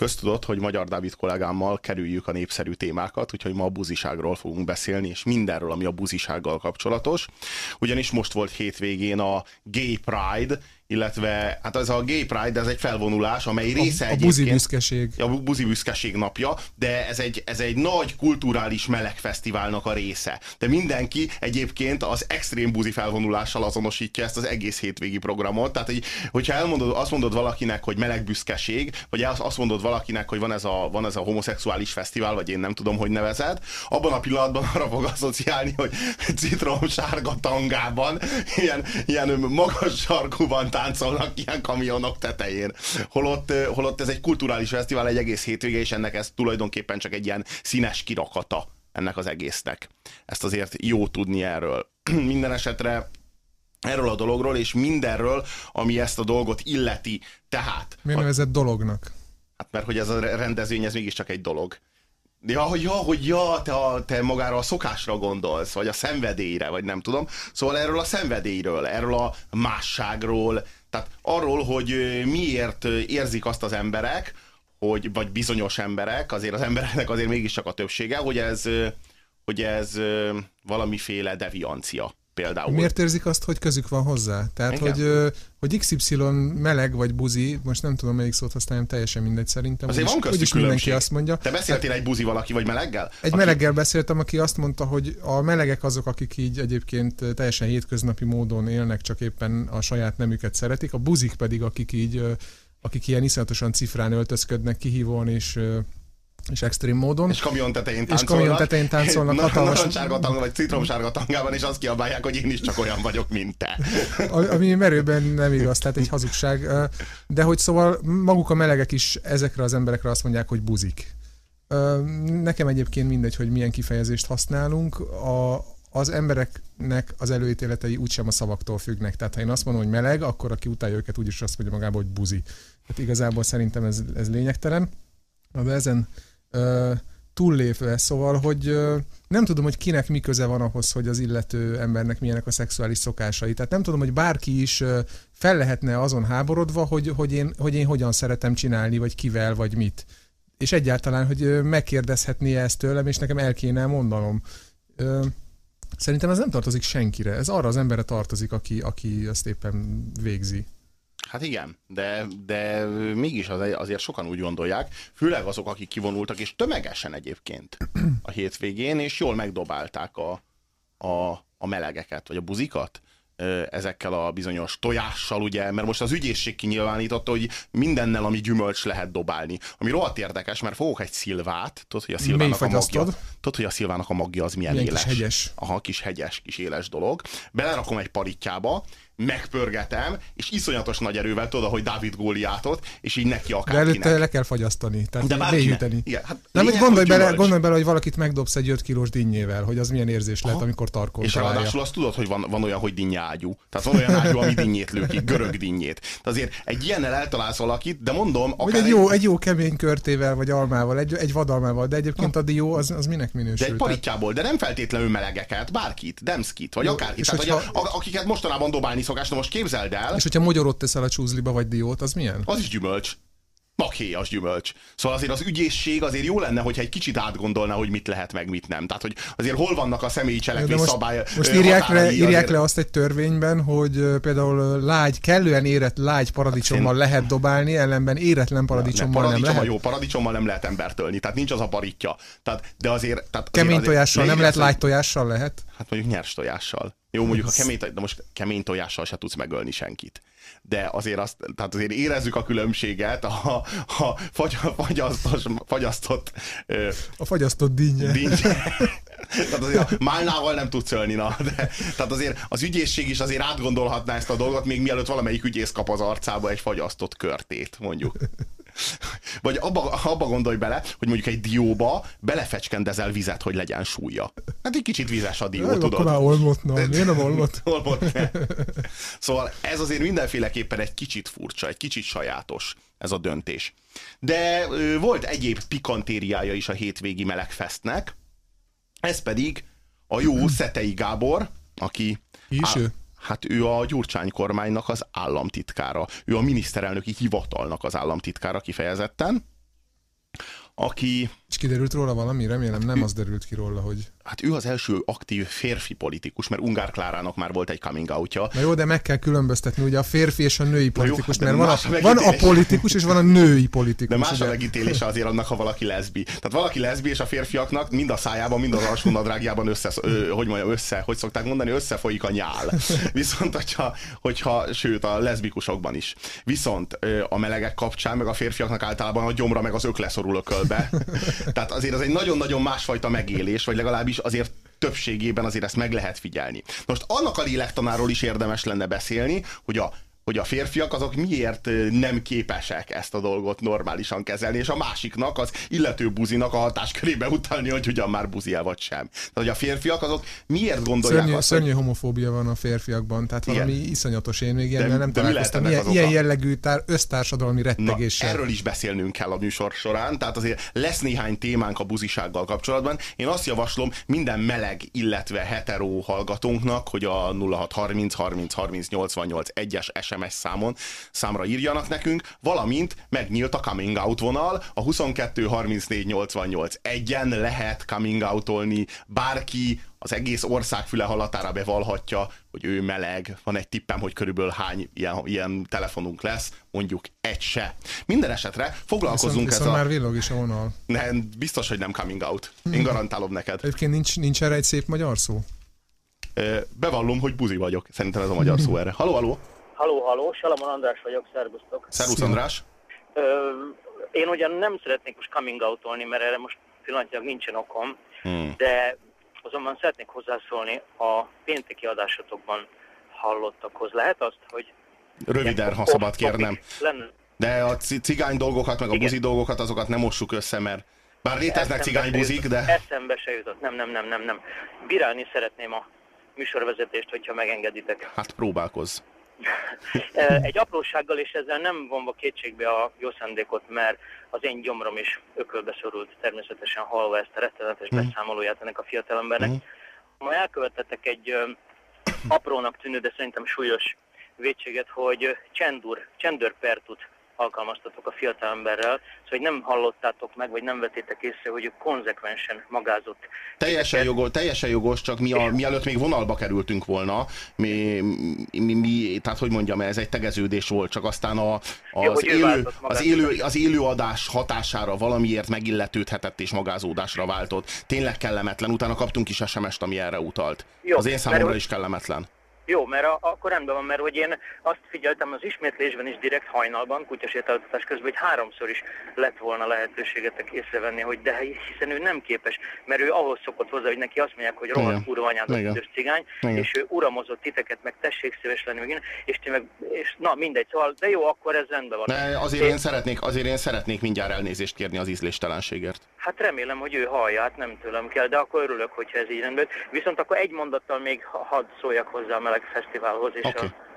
Köztudott, hogy Magyar Dávid kollégámmal kerüljük a népszerű témákat, úgyhogy ma a buziságról fogunk beszélni, és mindenről, ami a buzisággal kapcsolatos. Ugyanis most volt hétvégén a Gay Pride, illetve hát ez a Gay Pride, ez egy felvonulás, amely része a, a buzi büszkeség. A buzi büszkeség napja, de ez egy, ez egy nagy kulturális melegfesztiválnak a része. De mindenki egyébként az extrém buzi felvonulással azonosítja ezt az egész hétvégi programot. Tehát, hogy, hogyha elmondod, azt mondod valakinek, hogy meleg büszkeség, vagy azt mondod valakinek, hogy van ez, a, van ez a homoszexuális fesztivál, vagy én nem tudom, hogy nevezed, abban a pillanatban arra fog asszociálni, hogy citromsárga tangában, ilyen, ilyen magas sarkúban táncolnak ilyen kamionok tetején. Holott, holott ez egy kulturális fesztivál, egy egész hétvége, és ennek ez tulajdonképpen csak egy ilyen színes kirakata ennek az egésznek. Ezt azért jó tudni erről. Minden esetre erről a dologról, és mindenről, ami ezt a dolgot illeti. Tehát... Mi nevezett dolognak? Hát mert hogy ez a rendezvény, ez mégiscsak egy dolog. Ja, hogy ja, hogy ja, te, a, te magára a szokásra gondolsz, vagy a szenvedélyre, vagy nem tudom. Szóval erről a szenvedélyről, erről a másságról, tehát arról, hogy miért érzik azt az emberek, hogy, vagy bizonyos emberek, azért az embereknek azért mégiscsak a többsége, hogy ez, hogy ez valamiféle deviancia például. Miért érzik azt, hogy közük van hozzá? Tehát, hogy, hogy XY meleg vagy buzi, most nem tudom melyik szót használjam, teljesen mindegy szerintem. Azért úgyis, van úgyis mindenki azt mondja. Te beszéltél egy buzi valaki vagy meleggel? Egy aki... meleggel beszéltem, aki azt mondta, hogy a melegek azok, akik így egyébként teljesen hétköznapi módon élnek, csak éppen a saját nemüket szeretik, a buzik pedig, akik így akik ilyen iszonyatosan cifrán öltözködnek, kihívón és és extrém módon. És kamion tetején táncolnak. És kamion tetején táncolnak. Na, hatalmas... Narancssárga tanga, vagy citromsárga tangában, és azt kiabálják, hogy én is csak olyan vagyok, mint te. Ami merőben nem igaz, tehát egy hazugság. De hogy szóval maguk a melegek is ezekre az emberekre azt mondják, hogy buzik. Nekem egyébként mindegy, hogy milyen kifejezést használunk. A, az embereknek az előítéletei úgysem a szavaktól függnek. Tehát ha én azt mondom, hogy meleg, akkor aki utálja őket úgyis azt mondja magába, hogy buzi. Tehát igazából szerintem ez, ez lényegtelen. De ezen ö, túllépve, szóval, hogy nem tudom, hogy kinek mi köze van ahhoz, hogy az illető embernek milyenek a szexuális szokásai. Tehát nem tudom, hogy bárki is fel lehetne azon háborodva, hogy, hogy, én, hogy én hogyan szeretem csinálni, vagy kivel, vagy mit. És egyáltalán, hogy megkérdezhetné ezt tőlem, és nekem el kéne mondanom. Szerintem ez nem tartozik senkire. Ez arra az emberre tartozik, aki, aki ezt éppen végzi. Hát igen, de, de mégis az, azért sokan úgy gondolják, főleg azok, akik kivonultak, és tömegesen egyébként a hétvégén, és jól megdobálták a, a, a melegeket, vagy a buzikat ezekkel a bizonyos tojással, ugye, mert most az ügyészség kinyilvánította, hogy mindennel, ami gyümölcs lehet dobálni. Ami rohadt érdekes, mert fogok egy szilvát, tudod, hogy a szilvának a magja, tudod, hogy a szilvának a magja az milyen, milyen éles. Kis hegyes. Aha, kis hegyes, kis éles dolog. Belerakom egy parittyába, megpörgetem, és iszonyatos nagy erővel tudod, hogy Dávid Góliátot, és így neki akár De előtte le kell fagyasztani, tehát De mélyíteni. Igen, hát Nem, hogy gondolj bele, gondolj bele, hogy valakit megdobsz egy 5 kilós dinnyével, hogy az milyen érzés lehet, amikor tarkol És ráadásul azt tudod, hogy van, van olyan, hogy dinnyágyú. Tehát van olyan ágyú, ami dinnyét lő ki, görög dinnyét. Tehát azért egy ilyennel eltalálsz valakit, de mondom, akár vagy egy, jó, egy jó kemény körtével, vagy almával, egy, egy vadalmával, de egyébként a dió az, az minek minősül? De egy paritjából, de nem feltétlenül melegeket, bárkit, demszkit, vagy akárkit. Tehát, hogyha... hogy akiket mostanában dobálni szokás, na most képzeld el. És hogyha mogyorot teszel a csúzliba, vagy diót, az milyen? Az is gyümölcs az gyümölcs. Szóval azért az ügyészség azért jó lenne, hogyha egy kicsit átgondolna, hogy mit lehet meg, mit nem. Tehát, hogy azért hol vannak a személyi cselekvés szabály. Most írják, le, írják azért... le azt egy törvényben, hogy például lágy, kellően érett lágy paradicsommal hát lehet dobálni, ellenben éretlen paradicsommal nem, nem lehet. jó, paradicsommal nem lehet embert ölni, tehát nincs az a paritja. Tehát, de azért... Tehát Kemény azért tojással nem lehet, lágy tojással lehet? Hát mondjuk nyers tojással. Jó, mondjuk a kemény, de most kemény tojással se tudsz megölni senkit de azért, azt, tehát azért érezzük a különbséget a, a fagy, fagyasztos, fagyasztott... A fagyasztott dinnye. dinnye. tehát azért a málnával nem tudsz ölni, na, de, tehát azért az ügyészség is azért átgondolhatná ezt a dolgot, még mielőtt valamelyik ügyész kap az arcába egy fagyasztott körtét, mondjuk. Vagy abba, abba gondolj bele, hogy mondjuk egy dióba belefecskendezel vizet, hogy legyen súlya. Hát egy kicsit vizes a dió, Nem, tudod. akkor már olmotna. Miért nem olmot? Olmot ne. Szóval ez azért mindenféleképpen egy kicsit furcsa, egy kicsit sajátos ez a döntés. De ö, volt egyéb pikantériája is a hétvégi melegfestnek, ez pedig a jó Szetei Gábor, aki... Ki is ő? Hát ő a Gyurcsány kormánynak az államtitkára. Ő a miniszterelnöki hivatalnak az államtitkára kifejezetten, aki És kiderült róla valami? Remélem nem az derült ki róla, hogy... Hát ő az első aktív férfi politikus, mert Ungár Klárának már volt egy coming outja. Na jó, de meg kell különböztetni ugye a férfi és a női politikus, de mert van a a, van a politikus és van a női politikus. De más a ugye? megítélése azért annak, ha valaki leszbi. Tehát valaki leszbi, és a férfiaknak mind a szájában, mind az alsó nadrágjában össze, ö, hogy mondjam, össze, hogy szokták mondani, összefolyik a nyál. Viszont, hogyha, hogyha sőt, a leszbikusokban is. Viszont a melegek kapcsán, meg a férfiaknak általában a gyomra, meg az ök leszorul ökölbe. Tehát azért az egy nagyon-nagyon másfajta megélés, vagy legalábbis azért többségében azért ezt meg lehet figyelni. Most annak a lélektanáról is érdemes lenne beszélni, hogy a hogy a férfiak azok miért nem képesek ezt a dolgot normálisan kezelni, és a másiknak, az illető buzinak a hatáskörébe utalni, hogy ugyan már buzi vagy sem. Tehát, hogy a férfiak azok miért gondolják Szörnyű, azt, szörnyű homofóbia van a férfiakban, tehát Igen. valami iszonyatos. Én még ilyennel nem de találkoztam. Ilyen, ilyen jellegű tár, össztársadalmi Na, rettegéssel. erről is beszélnünk kell a műsor során, tehát azért lesz néhány témánk a buzisággal kapcsolatban. Én azt javaslom minden meleg, illetve hetero hallgatónknak, hogy a 0630 30 30 88 1-es SMS számon számra írjanak nekünk, valamint megnyílt a coming out vonal, a 22 34 88 egyen lehet coming outolni, bárki az egész ország füle halatára bevallhatja, hogy ő meleg. Van egy tippem, hogy körülbelül hány ilyen, ilyen telefonunk lesz, mondjuk egy se. Minden esetre Viszont, foglalkozunk viszont ezzel. már villog is a vonal. Nem, biztos, hogy nem coming out. Én garantálom neked. Egyébként nincs, nincs erre egy szép magyar szó? Bevallom, hogy buzi vagyok. Szerintem ez a magyar szó erre. Haló, haló. Haló, haló, Salamon András vagyok, szervusztok. Szervusz. András. Ö, én ugyan nem szeretnék most coming out-olni, mert erre most pillanatilag nincsen okom, Hmm. de azonban szeretnék hozzászólni a pénteki adásotokban hallottakhoz. Lehet azt, hogy... Röviden, ha szabad kérnem. Lenne. De a ci- cigány dolgokat, meg a Igen. buzi dolgokat, azokat nem mossuk össze, mert bár léteznek cigány buzik, de Eszembe se jutott. Nem, nem, nem, nem, nem. Bírálni szeretném a műsorvezetést, hogyha megengeditek. hát próbálkozz. Egy aprósággal, és ezzel nem vonva kétségbe a jó szándékot, mert az én gyomrom is ökölbe szorult természetesen hallva ezt a rettenetes Mhm. beszámolóját ennek a fiatalembernek. Ma elkövetettek egy aprónak tűnő, de szerintem súlyos vétséget, hogy csendur, csendőrpertut alkalmaztatok a fiatalemberrel, szóval hogy nem hallottátok meg, vagy nem vettétek észre, hogy ő konzekvensen magázott. Teljesen jogos, teljesen jogos, csak mi a, mielőtt még vonalba kerültünk volna, mi, mi, mi, tehát hogy mondjam, ez egy tegeződés volt, csak aztán a, Jó, az, ő élő, az, élő, az élőadás hatására valamiért megilletődhetett és magázódásra váltott. Tényleg kellemetlen, utána kaptunk is SMS-t, ami erre utalt. Jó, az én számomra mert- is kellemetlen. Jó, mert a, akkor rendben van, mert hogy én azt figyeltem az ismétlésben is direkt hajnalban, kutyasétáltatás közben, hogy háromszor is lett volna lehetőségetek észrevenni, hogy de hiszen ő nem képes, mert ő ahhoz szokott hozzá, hogy neki azt mondják, hogy rohadt kurva anyád, az cigány, Igen. és ő uramozott titeket, meg tessék szíves lenni, meg és ti meg, és na mindegy, szóval, de jó, akkor ez rendben van. De azért én szeretnék, azért én szeretnék mindjárt elnézést kérni az ízléstelenségért. Hát remélem, hogy ő hallja, hát nem tőlem kell, de akkor örülök, hogyha ez így rendben. Viszont akkor egy mondattal még ha- hadd szóljak hozzá a Meleg Fesztiválhoz. És Oké. a,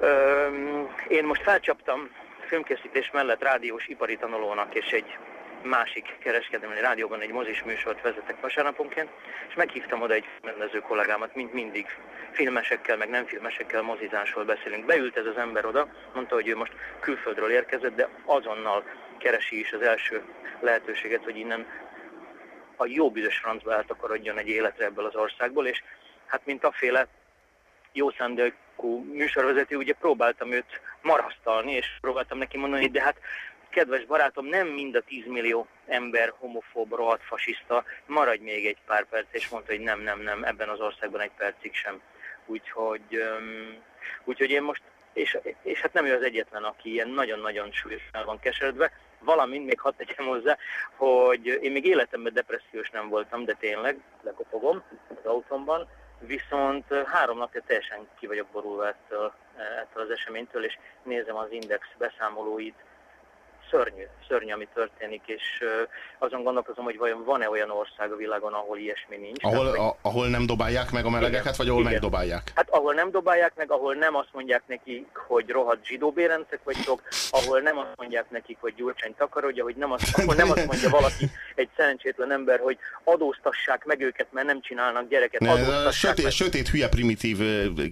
Öm, én most felcsaptam filmkészítés mellett rádiós ipari tanulónak, és egy másik kereskedelmi rádióban egy mozis műsort vezetek vasárnaponként, és meghívtam oda egy rendező kollégámat, mint mindig filmesekkel, meg nem filmesekkel mozizásról beszélünk. Beült ez az ember oda, mondta, hogy ő most külföldről érkezett, de azonnal keresi is az első lehetőséget, hogy innen a jó büdös francba eltakarodjon egy életre ebből az országból, és hát mint a féle jó szándékú műsorvezető, ugye próbáltam őt marasztalni, és próbáltam neki mondani, de hát kedves barátom, nem mind a 10 millió ember homofób, rohadt fasiszta, maradj még egy pár perc, és mondta, hogy nem, nem, nem, ebben az országban egy percig sem. Úgyhogy, um, úgyhogy én most, és, és hát nem ő az egyetlen, aki ilyen nagyon-nagyon súlyosan van keseredve, valamint még hadd tegyem hozzá, hogy én még életemben depressziós nem voltam, de tényleg lekopogom az autómban, viszont három napja teljesen ki vagyok borulva ettől, eh, ettől az eseménytől, és nézem az Index beszámolóit, szörnyű, szörnyű, ami történik, és azon gondolkozom, hogy vajon van-e olyan ország a világon, ahol ilyesmi nincs. Ahol, Tehát, a, ahol nem dobálják meg a melegeket, igen, vagy ahol igen. megdobálják? Hát ahol nem dobálják meg, ahol nem azt mondják nekik, hogy rohadt zsidó bérencek vagytok, ahol nem azt mondják nekik, hogy Gyurcsány takarodja, hogy nem azt, ahol nem azt mondja valaki, egy szerencsétlen ember, hogy adóztassák meg őket, mert nem csinálnak gyereket. Ne, sötét, meg. sötét, hülye, primitív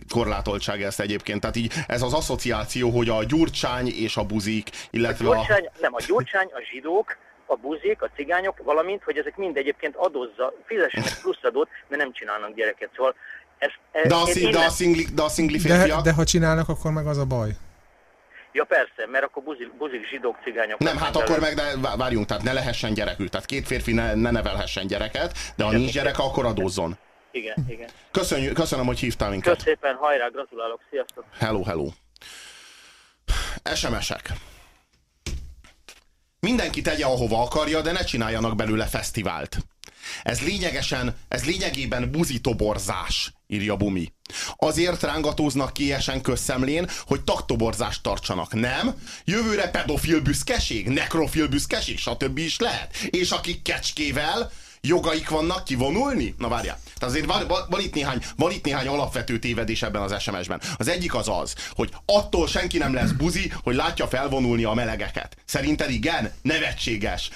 korlátoltság ezt egyébként. Tehát így ez az asszociáció, hogy a Gyurcsány és a buzik, illetve a... Gyurcsány, a... Nem, a Gyurcsány, a zsidók, a buzik, a cigányok, valamint, hogy ezek mind egyébként adozza, fizessenek plusz adót, mert nem csinálnak gyereket. Szóval ez, ez, de, a, szing, de, a szingli, de a szingli férfiak... De, de ha csinálnak, akkor meg az a baj. Ja persze, mert akkor buzik, buzik zsidók, cigányok. Nem, hát akkor meg de várjunk, tehát ne lehessen gyerekül. Tehát két férfi ne, ne nevelhessen gyereket, de ha nincs gyereke, akkor adózzon. Igen, igen. Köszönjük, köszönöm, hogy hívtál minket. Köszönöm szépen, hajrá, gratulálok, sziasztok. Hello, hello. SMS-ek. Mindenki tegye, ahova akarja, de ne csináljanak belőle fesztivált. Ez lényegesen, ez lényegében buzitoborzás, írja Bumi. Azért rángatóznak kiesen közszemlén, hogy taktoborzást tartsanak, nem? Jövőre pedofil büszkeség, nekrofil büszkeség, stb. is lehet. És akik kecskével jogaik vannak kivonulni? Na várjál. Tehát azért van, van, van, itt néhány, van itt néhány alapvető tévedés ebben az SMS-ben. Az egyik az az, hogy attól senki nem lesz buzi, hogy látja felvonulni a melegeket. Szerinted igen? Nevetséges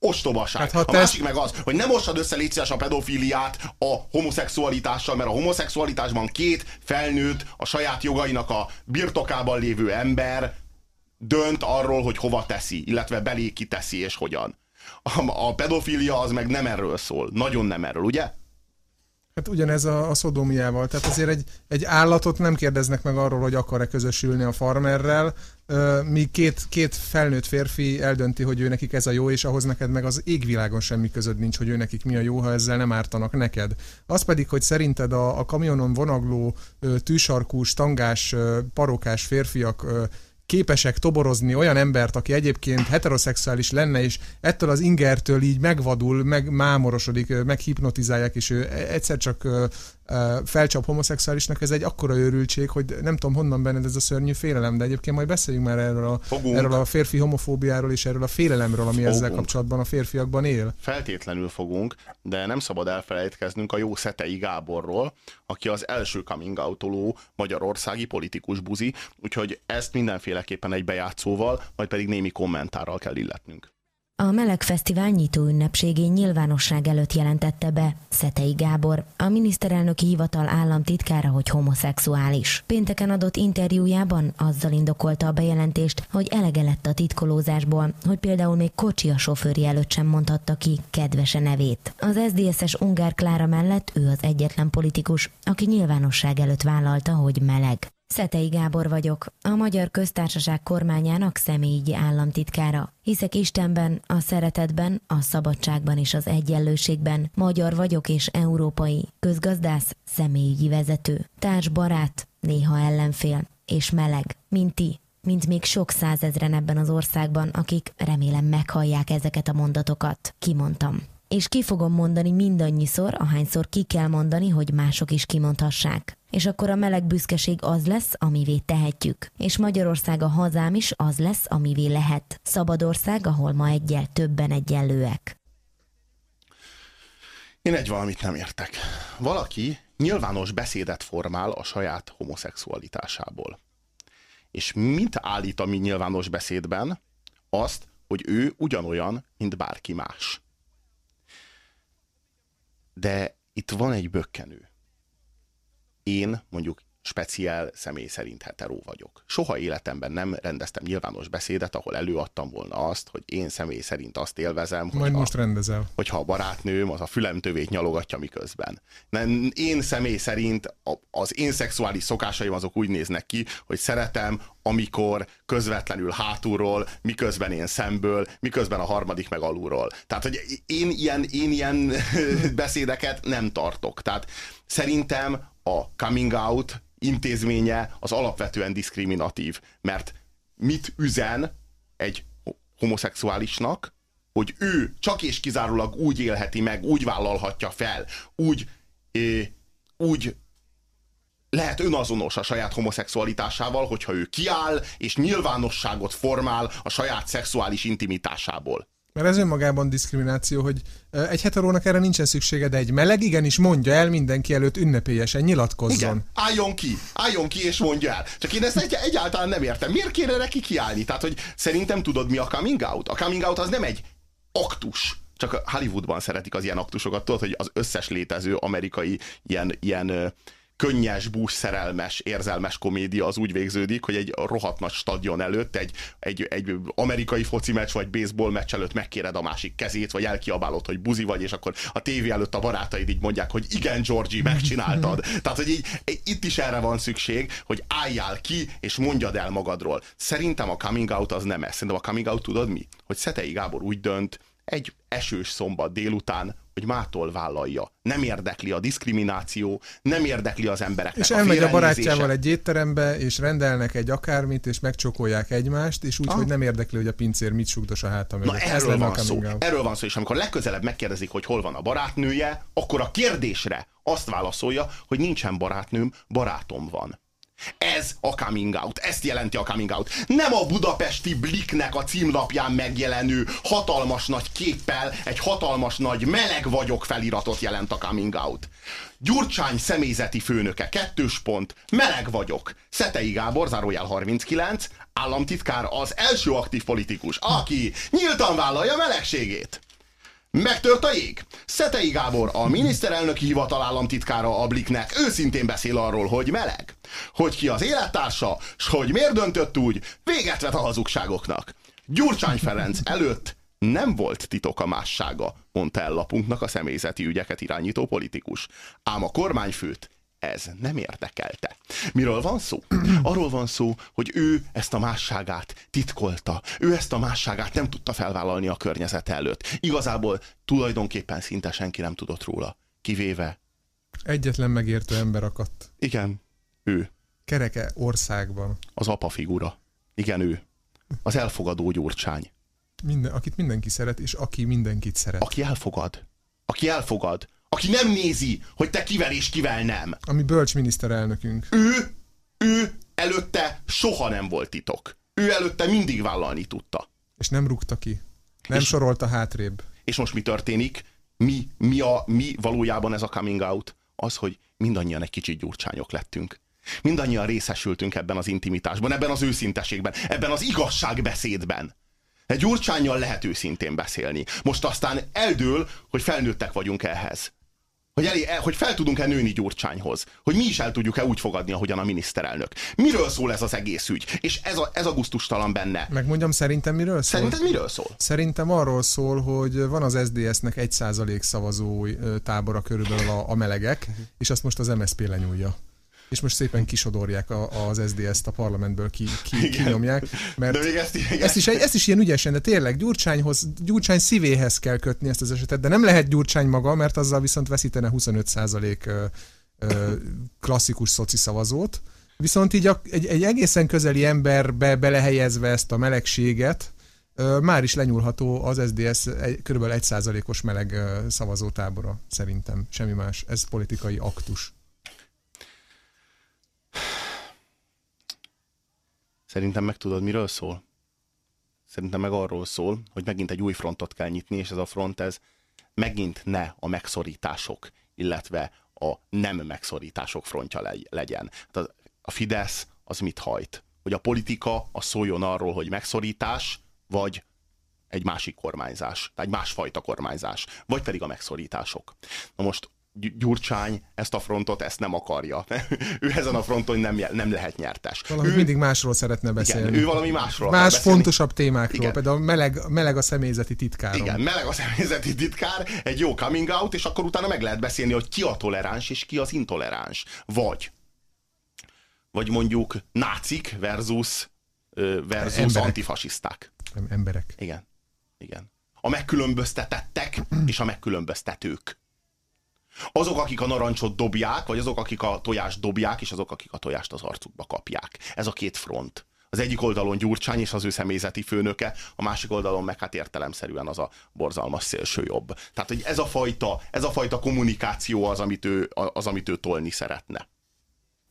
ostobaság. Hát, a másik meg az, hogy nem mossad össze légy a pedofiliát a homoszexualitással, mert a homoszexualitásban két felnőtt, a saját jogainak a birtokában lévő ember dönt arról, hogy hova teszi, illetve belé kiteszi és hogyan. A, a pedofilia az meg nem erről szól. Nagyon nem erről, ugye? Hát ugyanez a, a szodomiával. Tehát azért egy, egy állatot nem kérdeznek meg arról, hogy akar-e közösülni a farmerrel, míg két, két felnőtt férfi eldönti, hogy ő nekik ez a jó, és ahhoz neked meg az égvilágon semmi közöd nincs, hogy ő nekik mi a jó, ha ezzel nem ártanak neked. Az pedig, hogy szerinted a, a kamionon vonagló, tűsarkú, stangás, parókás férfiak képesek toborozni olyan embert, aki egyébként heteroszexuális lenne, és ettől az ingertől így megvadul, meg mámorosodik, meghipnotizálják, és ő egyszer csak felcsap homoszexuálisnak, ez egy akkora őrültség, hogy nem tudom honnan benned ez a szörnyű félelem, de egyébként majd beszéljünk már erről a, erről a férfi homofóbiáról és erről a félelemről, ami fogunk. ezzel kapcsolatban a férfiakban él. Feltétlenül fogunk, de nem szabad elfelejtkeznünk a jó Szetei Gáborról, aki az első coming outoló magyarországi politikus buzi, úgyhogy ezt mindenféleképpen egy bejátszóval, majd pedig némi kommentárral kell illetnünk. A Meleg Fesztivál nyitó ünnepségén nyilvánosság előtt jelentette be Szetei Gábor, a miniszterelnöki hivatal államtitkára, hogy homoszexuális. Pénteken adott interjújában azzal indokolta a bejelentést, hogy elege lett a titkolózásból, hogy például még kocsi a sofőri előtt sem mondhatta ki kedvese nevét. Az SZDSZ-es Ungár Klára mellett ő az egyetlen politikus, aki nyilvánosság előtt vállalta, hogy meleg. Szetei Gábor vagyok, a Magyar Köztársaság kormányának személyi államtitkára. Hiszek Istenben, a szeretetben, a szabadságban és az egyenlőségben. Magyar vagyok és európai, közgazdász, személyi vezető, társbarát, néha ellenfél, és meleg, mint ti, mint még sok százezren ebben az országban, akik remélem meghallják ezeket a mondatokat. Kimondtam és ki fogom mondani mindannyiszor, ahányszor ki kell mondani, hogy mások is kimondhassák. És akkor a meleg büszkeség az lesz, amivé tehetjük. És Magyarország a hazám is az lesz, amivé lehet. Szabad ország, ahol ma egyel többen egyenlőek. Én egy valamit nem értek. Valaki nyilvános beszédet formál a saját homoszexualitásából. És mit állít a mi nyilvános beszédben? Azt, hogy ő ugyanolyan, mint bárki más. De itt van egy bökkenő. Én mondjuk speciál személy szerint heteró vagyok. Soha életemben nem rendeztem nyilvános beszédet, ahol előadtam volna azt, hogy én személy szerint azt élvezem, Majd hogyha, most rendezel. hogyha a barátnőm az a fülemtövét nyalogatja miközben. Nem, én személy szerint az én szexuális szokásaim azok úgy néznek ki, hogy szeretem, amikor közvetlenül hátulról, miközben én szemből, miközben a harmadik meg alulról. Tehát, hogy én ilyen, én ilyen beszédeket nem tartok. Tehát szerintem a coming out intézménye az alapvetően diszkriminatív, mert mit üzen egy homoszexuálisnak, hogy ő csak és kizárólag úgy élheti meg, úgy vállalhatja fel, úgy, é, úgy lehet önazonos a saját homoszexualitásával, hogyha ő kiáll és nyilvánosságot formál a saját szexuális intimitásából. Mert ez önmagában diszkrimináció, hogy egy heterónak erre nincsen szüksége, de egy meleg igenis mondja el mindenki előtt ünnepélyesen, nyilatkozzon. Igen, álljon ki, álljon ki és mondja el. Csak én ezt egy, egyáltalán nem értem. Miért kéne neki kiállni? Tehát, hogy szerintem tudod mi a coming out? A coming out az nem egy aktus. Csak Hollywoodban szeretik az ilyen aktusokat, tudod, hogy az összes létező amerikai ilyen, ilyen könnyes, bús, szerelmes, érzelmes komédia az úgy végződik, hogy egy rohadt nagy stadion előtt egy, egy, egy amerikai foci meccs vagy baseball meccs előtt megkéred a másik kezét, vagy elkiabálod, hogy buzi vagy, és akkor a tévé előtt a barátaid így mondják, hogy igen, Georgi, megcsináltad. Tehát, hogy így, itt is erre van szükség, hogy álljál ki, és mondjad el magadról. Szerintem a coming out az nem ez. Szerintem a coming out tudod mi? Hogy Szetei Gábor úgy dönt, egy esős szombat délután, hogy mától vállalja. Nem érdekli a diszkrimináció, nem érdekli az embereknek És elmegy a, a barátjával egy étterembe, és rendelnek egy akármit, és megcsokolják egymást, és úgy, ah. hogy nem érdekli, hogy a pincér mit sugdos a háta mögött. Na erről van szó. Erről van szó, és amikor legközelebb megkérdezik, hogy hol van a barátnője, akkor a kérdésre azt válaszolja, hogy nincsen barátnőm, barátom van. Ez a coming out, ezt jelenti a coming out. Nem a budapesti Bliknek a címlapján megjelenő hatalmas nagy képpel egy hatalmas nagy meleg vagyok feliratot jelent a coming out. Gyurcsány személyzeti főnöke, kettős pont, meleg vagyok. Szetei Gábor, zárójel 39, államtitkár az első aktív politikus, aki nyíltan vállalja melegségét. Megtört a jég? Szetei Gábor, a miniszterelnöki hivatal államtitkára a Bliknek őszintén beszél arról, hogy meleg. Hogy ki az élettársa, s hogy miért döntött úgy, véget vet a hazugságoknak. Gyurcsány Ferenc előtt nem volt titok a mássága, mondta el lapunknak a személyzeti ügyeket irányító politikus. Ám a kormányfőt ez nem érdekelte. Miről van szó? Arról van szó, hogy ő ezt a másságát titkolta. Ő ezt a másságát nem tudta felvállalni a környezet előtt. Igazából tulajdonképpen szinte senki nem tudott róla. Kivéve... Egyetlen megértő ember akadt. Igen, ő. Kereke országban. Az apa figura. Igen, ő. Az elfogadó gyurcsány. Minden, akit mindenki szeret, és aki mindenkit szeret. Aki elfogad. Aki elfogad aki nem nézi, hogy te kivel és kivel nem. Ami bölcs miniszterelnökünk. Ő, ő előtte soha nem volt titok. Ő előtte mindig vállalni tudta. És nem rúgta ki. Nem és, sorolta hátrébb. És most mi történik? Mi, mi, a, mi valójában ez a coming out? Az, hogy mindannyian egy kicsit gyurcsányok lettünk. Mindannyian részesültünk ebben az intimitásban, ebben az őszinteségben, ebben az igazságbeszédben. Egy gyurcsányjal lehet őszintén beszélni. Most aztán eldől, hogy felnőttek vagyunk ehhez. Hogy, elé, hogy fel tudunk-e nőni Gyurcsányhoz. Hogy mi is el tudjuk-e úgy fogadni, ahogyan a miniszterelnök. Miről szól ez az egész ügy? És ez a, ez a guztustalan benne. Megmondjam szerintem miről szól? Szerinted miről szól? Szerintem arról szól, hogy van az egy százalék szavazó tábora körülbelül a, a melegek, és azt most az MSZP lenyúlja és most szépen kisodorják a, az SZDSZ-t a parlamentből, ki, ki, kinyomják. Mert de még ezt, ezt, is, ezt is ilyen ügyesen, de tényleg Gyurcsányhoz, Gyurcsány szívéhez kell kötni ezt az esetet, de nem lehet Gyurcsány maga, mert azzal viszont veszítene 25% klasszikus szoci szavazót. Viszont így a, egy, egy egészen közeli emberbe belehelyezve ezt a melegséget, már is lenyúlható az SDS egy, kb. 1%-os meleg szavazótábora, szerintem. Semmi más. Ez politikai aktus. Szerintem meg tudod, miről szól? Szerintem meg arról szól, hogy megint egy új frontot kell nyitni, és ez a front ez megint ne a megszorítások, illetve a nem megszorítások frontja legyen. Tehát a Fidesz az mit hajt? Hogy a politika az szóljon arról, hogy megszorítás, vagy egy másik kormányzás, tehát egy másfajta kormányzás, vagy pedig a megszorítások. Na most Gyurcsány ezt a frontot, ezt nem akarja. ő ezen a fronton nem, nem lehet nyertes. Valami ő, mindig másról szeretne beszélni. Igen, ő valami másról Más fontosabb témákról, igen. például meleg, meleg a személyzeti titkár. Igen, meleg a személyzeti titkár, egy jó coming out, és akkor utána meg lehet beszélni, hogy ki a toleráns és ki az intoleráns. Vagy, vagy mondjuk nácik versus, versus Emberek. antifasiszták. Emberek. Igen, igen. A megkülönböztetettek és a megkülönböztetők. Azok, akik a narancsot dobják, vagy azok, akik a tojást dobják, és azok, akik a tojást az arcukba kapják. Ez a két front. Az egyik oldalon Gyurcsány és az ő személyzeti főnöke, a másik oldalon meg hát értelemszerűen az a borzalmas szélső jobb. Tehát, hogy ez a fajta, ez a fajta kommunikáció az, amit ő, az, amit ő tolni szeretne.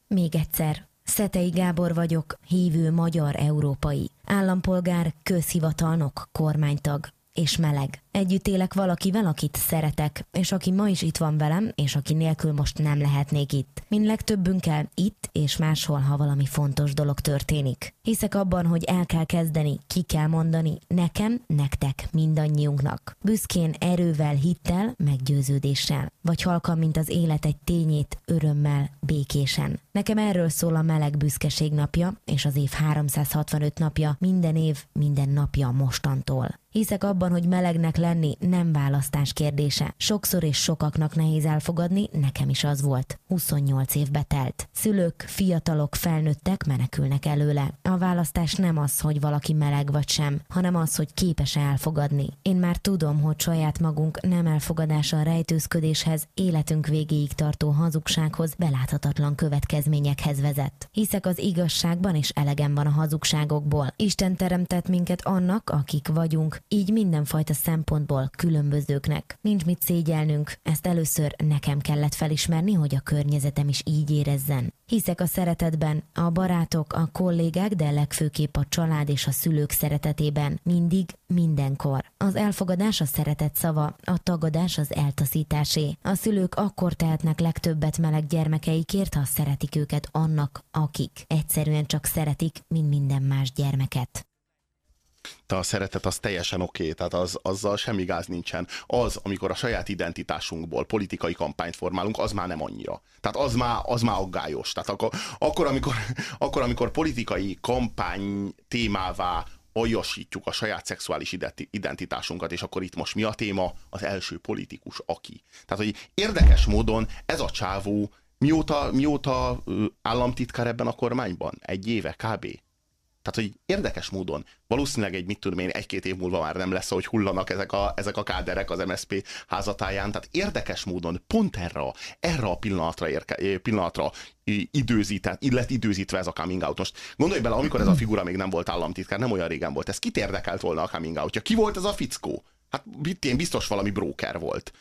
Még egyszer, Szetei Gábor vagyok, hívő magyar-európai, állampolgár, közhivatalnok, kormánytag és meleg. Együtt élek valakivel, akit szeretek, és aki ma is itt van velem, és aki nélkül most nem lehetnék itt. Mind legtöbbünkkel itt és máshol, ha valami fontos dolog történik. Hiszek abban, hogy el kell kezdeni, ki kell mondani, nekem, nektek, mindannyiunknak. Büszkén, erővel, hittel, meggyőződéssel. Vagy halkan, mint az élet egy tényét, örömmel, békésen. Nekem erről szól a meleg büszkeség napja, és az év 365 napja, minden év, minden napja mostantól. Hiszek abban, hogy melegnek lenni nem választás kérdése. Sokszor és sokaknak nehéz elfogadni, nekem is az volt. 28 évbe telt. Szülők, fiatalok, felnőttek menekülnek előle. A választás nem az, hogy valaki meleg vagy sem, hanem az, hogy képes elfogadni. Én már tudom, hogy saját magunk nem elfogadása a rejtőzködéshez, életünk végéig tartó hazugsághoz, beláthatatlan következményekhez vezet. Hiszek az igazságban és elegem van a hazugságokból. Isten teremtett minket annak, akik vagyunk, így mindenfajta szempontból különbözőknek. Nincs mit szégyelnünk, ezt először nekem kellett felismerni, hogy a környezetem is így érezzen. Hiszek a szeretetben, a barátok, a kollégák, de legfőképp a család és a szülők szeretetében, mindig, mindenkor. Az elfogadás a szeretet szava, a tagadás az eltaszításé. A szülők akkor tehetnek legtöbbet meleg gyermekeikért, ha szeretik őket annak, akik egyszerűen csak szeretik, mint minden más gyermeket te a szeretet az teljesen oké, okay, tehát az, azzal semmi gáz nincsen. Az, amikor a saját identitásunkból politikai kampányt formálunk, az már nem annyira. Tehát az már, az már aggályos. Tehát akkor, akkor, amikor, akkor, amikor politikai kampány témává aljasítjuk a saját szexuális identitásunkat, és akkor itt most mi a téma? Az első politikus, aki. Tehát, hogy érdekes módon ez a csávó mióta, mióta államtitkár ebben a kormányban? Egy éve kb. Tehát, hogy érdekes módon, valószínűleg egy, mit tudom én, egy-két év múlva már nem lesz, hogy hullanak ezek a, ezek a káderek az MSP házatáján. Tehát érdekes módon pont erre, erre a pillanatra, érke, pillanatra időzített, illet időzítve ez a coming out. Most gondolj bele, amikor ez a figura még nem volt államtitkár, nem olyan régen volt. Ez kit érdekelt volna a coming out? Ki volt ez a fickó? Hát én biztos valami broker volt.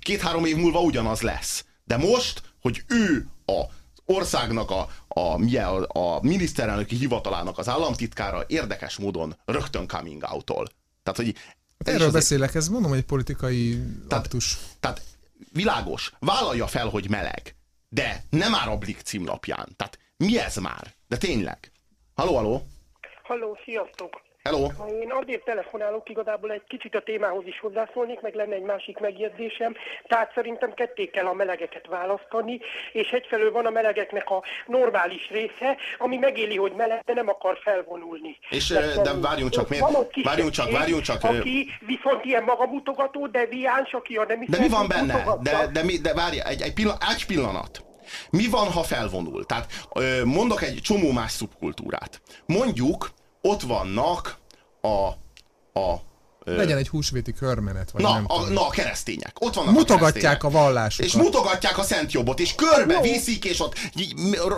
Két-három év múlva ugyanaz lesz. De most, hogy ő a országnak a, a, a, a miniszterelnöki hivatalának az államtitkára érdekes módon rögtön coming out-tól. Tehát, hogy Erről azért... beszélek, ez mondom, egy politikai tehát, aktus. Tehát világos, vállalja fel, hogy meleg, de nem már a Blik címlapján. Tehát mi ez már? De tényleg. Haló, haló? Haló, sziasztok! Hello. Én azért telefonálok, igazából egy kicsit a témához is hozzászólnék, meg lenne egy másik megjegyzésem. Tehát szerintem ketté kell a melegeket választani, és egyfelől van a melegeknek a normális része, ami megéli, hogy meleg, de nem akar felvonulni. És de, de várjunk csak, miért? Várjunk csak, várjunk csak. Aki viszont ilyen magamutogató, deviáns, aki a nem is De mi van benne? De, de, mi, de várj, egy, egy, pillanat, egy pillanat. Mi van, ha felvonul? Tehát mondok egy csomó más szubkultúrát. Mondjuk, ott vannak a, a legyen egy húsvéti körmenet, vagy na, nem a. Na, a keresztények. Ott vannak Mutogatják a, a vallásukat. És mutogatják a Szent Jobbot, és körbe viszik, és ott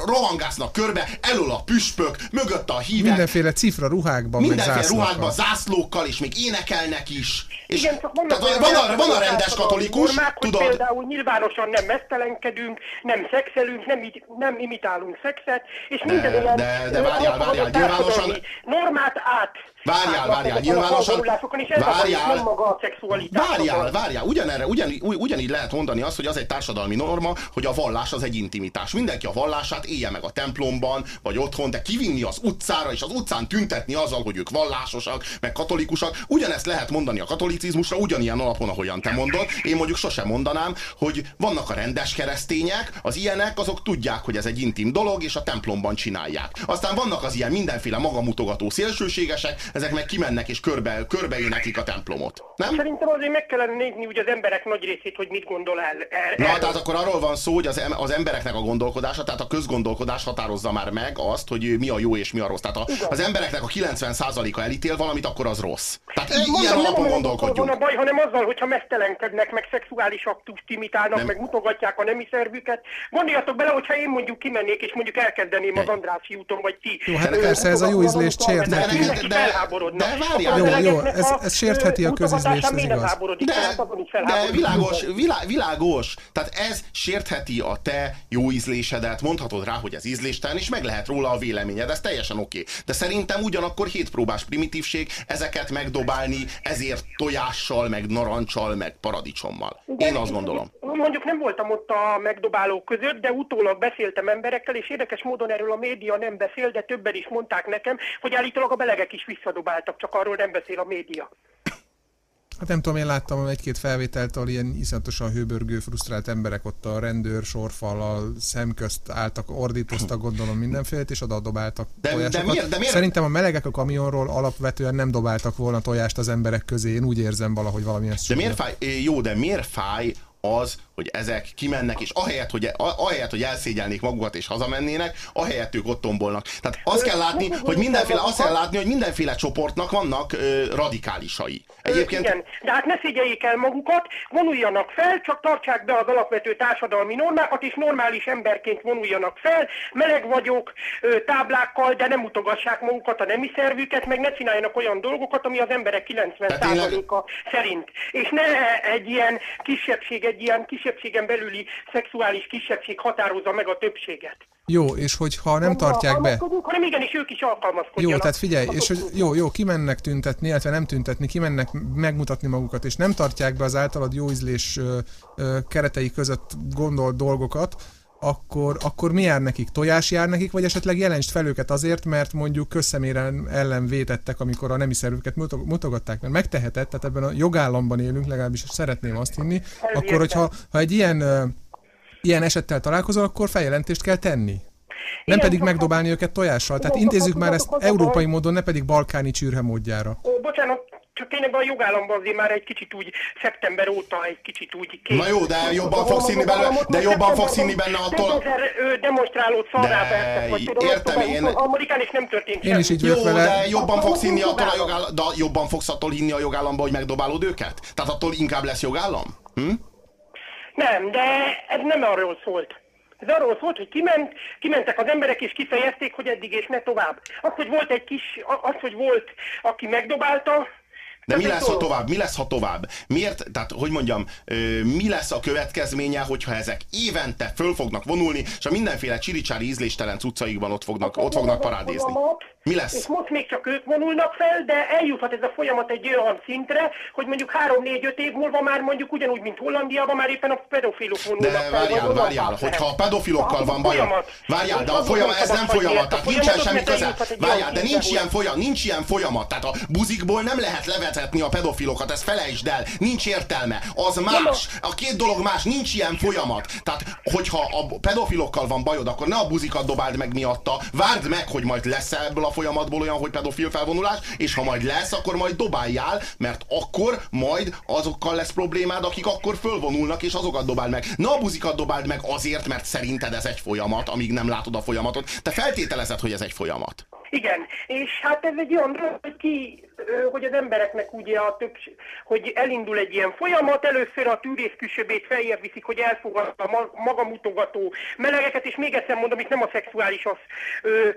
rohangásznak körbe, elől a püspök, mögött a hívek. Mindenféle cifra ruhákban, Mindenféle ruhákban, zászlókkal, és még énekelnek is. És Igen, csak tehát van, a, van a rendes katolikus, formák, tudod? Például nyilvánosan nem mesztelenkedünk, nem szexelünk, nem, nem imitálunk szexet, és de, minden olyan... De, de várjál, várjál, nyilvánosan... Normát át Várjál, várjál, nyilvánosan... Várjál, várjál, várjál, ugyanerre, ugyan, ugyanígy lehet mondani azt, hogy az egy társadalmi norma, hogy a vallás az egy intimitás. Mindenki a vallását élje meg a templomban, vagy otthon, de kivinni az utcára, és az utcán tüntetni azzal, hogy ők vallásosak, meg katolikusak. Ugyanezt lehet mondani a katolicizmusra, ugyanilyen alapon, ahogyan te mondod. Én mondjuk sosem mondanám, hogy vannak a rendes keresztények, az ilyenek, azok tudják, hogy ez egy intim dolog, és a templomban csinálják. Aztán vannak az ilyen mindenféle magamutogató szélsőségesek, ezek meg kimennek és körbe, körbe éneklik a templomot. Nem? Szerintem azért meg kellene nézni ugye az emberek nagy részét, hogy mit gondol el. el Na, tehát akkor arról van szó, hogy az, az embereknek a gondolkodása, tehát a közgondolkodás határozza már meg azt, hogy mi a jó és mi a rossz. Tehát a, az embereknek a 90%-a elítél valamit, akkor az rossz. Tehát Mondom, ilyen alapon gondolkodjunk. Van a baj, hanem azzal, hogyha mesztelenkednek, meg szexuális aktust imitálnak, nem. meg mutogatják a nemi szervüket. Gondoljatok bele, hogyha én mondjuk kimennék, és mondjuk elkezdeném az Andrászi úton, vagy ti. Jó, hát persze ez a jó ízlést De, de, de, háborodna. de várjál. Jó, jó, ez- ez sértheti a közízlést, ez igaz. háborodik De, fel? Azon is de világos, vilá, világos. Tehát ez sértheti a te jó ízlésedet, mondhatod rá, hogy ez ízléstelen, és meg lehet róla a véleményed, ez teljesen oké. Okay. De szerintem ugyanakkor hétpróbás primitívség ezeket megdobálni, ezért tojással, meg narancsal, meg paradicsommal. Én azt gondolom. Mondjuk nem voltam ott a megdobálók között, de utólag beszéltem emberekkel, és érdekes módon erről a média nem beszél, de többen is mondták nekem, hogy állítólag a belegek is visszadobáltak, csak arról nem beszél a média. Hát nem tudom, én láttam egy-két felvételt, ahol ilyen iszonyatosan hőbörgő, frusztrált emberek ott a rendőr sorfallal szemközt álltak, ordítoztak, gondolom mindenféle, és oda dobáltak De- de tojásokat. miért- de miért- Szerintem a melegek a kamionról alapvetően nem dobáltak volna tojást az emberek közé. Én úgy érzem valahogy valamilyen De miért fáj, jó, de miért fáj az, hogy ezek kimennek, és ahelyett, hogy, ahelyett, hogy elszégyelnék magukat és hazamennének, ahelyett ők ott tombolnak. Tehát azt kell látni, hogy mindenféle, azt kell látni, hogy mindenféle csoportnak vannak ö, radikálisai. Egyébként Igen, de hát ne szégyeljék el magukat, vonuljanak fel, csak tartsák be az alapvető társadalmi normákat, és normális emberként vonuljanak fel. Meleg vagyok, ö, táblákkal, de nem mutogassák magukat a nemi szervüket, meg ne csináljanak olyan dolgokat, ami az emberek 90%-a szerint. És ne egy ilyen kisebbség, egy ilyen kisebbségen belüli szexuális kisebbség határozza meg a többséget. Jó, és hogyha nem tartják be, hanem igenis ők is alkalmazkodjanak. Jó, tehát figyelj, és hogy jó, jó, kimennek tüntetni, illetve nem tüntetni, kimennek megmutatni magukat, és nem tartják be az általad jó ízlés ö, ö, keretei között gondolt dolgokat, akkor, akkor mi jár nekik? Tojás jár nekik, vagy esetleg jelentsd fel őket azért, mert mondjuk közszeméren ellen vétettek, amikor a nemi szervüket muto- mutogatták, mert megtehetett, tehát ebben a jogállamban élünk, legalábbis szeretném azt hinni, akkor hogyha ha egy ilyen, ilyen esettel találkozol, akkor feljelentést kell tenni. Nem Igen, pedig csak- megdobálni őket tojással. Tehát intézzük már ezt európai módon, ne pedig balkáni csürhe módjára. Ó, bocsánat, csak tényleg a jogállamban azért már egy kicsit úgy szeptember óta egy kicsit úgy kész. Na jó, de jobban fogsz inni belőle, de jobban fogsz inni benne attól. Demonstrálót szarrá De értem én. 23-án, és nem történt Én is így Jó, vele. de jobban fogsz hinni attól a Jogállam. jogállam, de jobban fogsz attól hinni a jogállamba, hogy megdobálod őket? Tehát attól inkább lesz jogállam? Hm? Nem, de ez nem arról szólt. Ez arról szólt, hogy kiment, kimentek az emberek és kifejezték, hogy eddig és ne tovább. Az, hogy volt egy kis, az, hogy volt, aki megdobálta, De mi lesz, ha tovább? Mi lesz, ha tovább? Miért, tehát hogy mondjam, mi lesz a következménye, hogyha ezek évente föl fognak vonulni, és a mindenféle csiricsári ízléstelen cuccaikban ott fognak, ott fognak parádézni? Mi lesz? És most még csak ők vonulnak fel, de eljuthat ez a folyamat egy olyan szintre, hogy mondjuk 3-4-5 év múlva már mondjuk ugyanúgy, mint Hollandiában, már éppen a pedofilok vonulnak De fel. várjál, vagy várjál, vonalpá hogyha a pedofilokkal van folyamat. várjál, de a folyamat, ez nem folyamat, tehát nincsen semmi köze. Várjál, de nincs ilyen folyamat, nincs ilyen folyamat, tehát a buzikból nem lehet levezetni a pedofilokat, ezt felejtsd el, nincs értelme, az más, a két dolog más, nincs ilyen folyamat. Tehát, hogyha a pedofilokkal van bajod, akkor ne a buzikat dobáld meg miatta, várd meg, hogy majd lesz ebből a folyamatból olyan, hogy pedofil felvonulás, és ha majd lesz, akkor majd dobáljál, mert akkor majd azokkal lesz problémád, akik akkor fölvonulnak, és azokat dobáld meg. Ne a buzikat dobáld meg azért, mert szerinted ez egy folyamat, amíg nem látod a folyamatot. Te feltételezed, hogy ez egy folyamat. Igen, és hát ez egy olyan dolog, hogy ki, hogy az embereknek ugye a többség, hogy elindul egy ilyen folyamat, először a tűrész küszöbét feljebb viszik, hogy elfogadta a ma- magamutogató melegeket, és még egyszer mondom, itt nem a szexuális az, ö,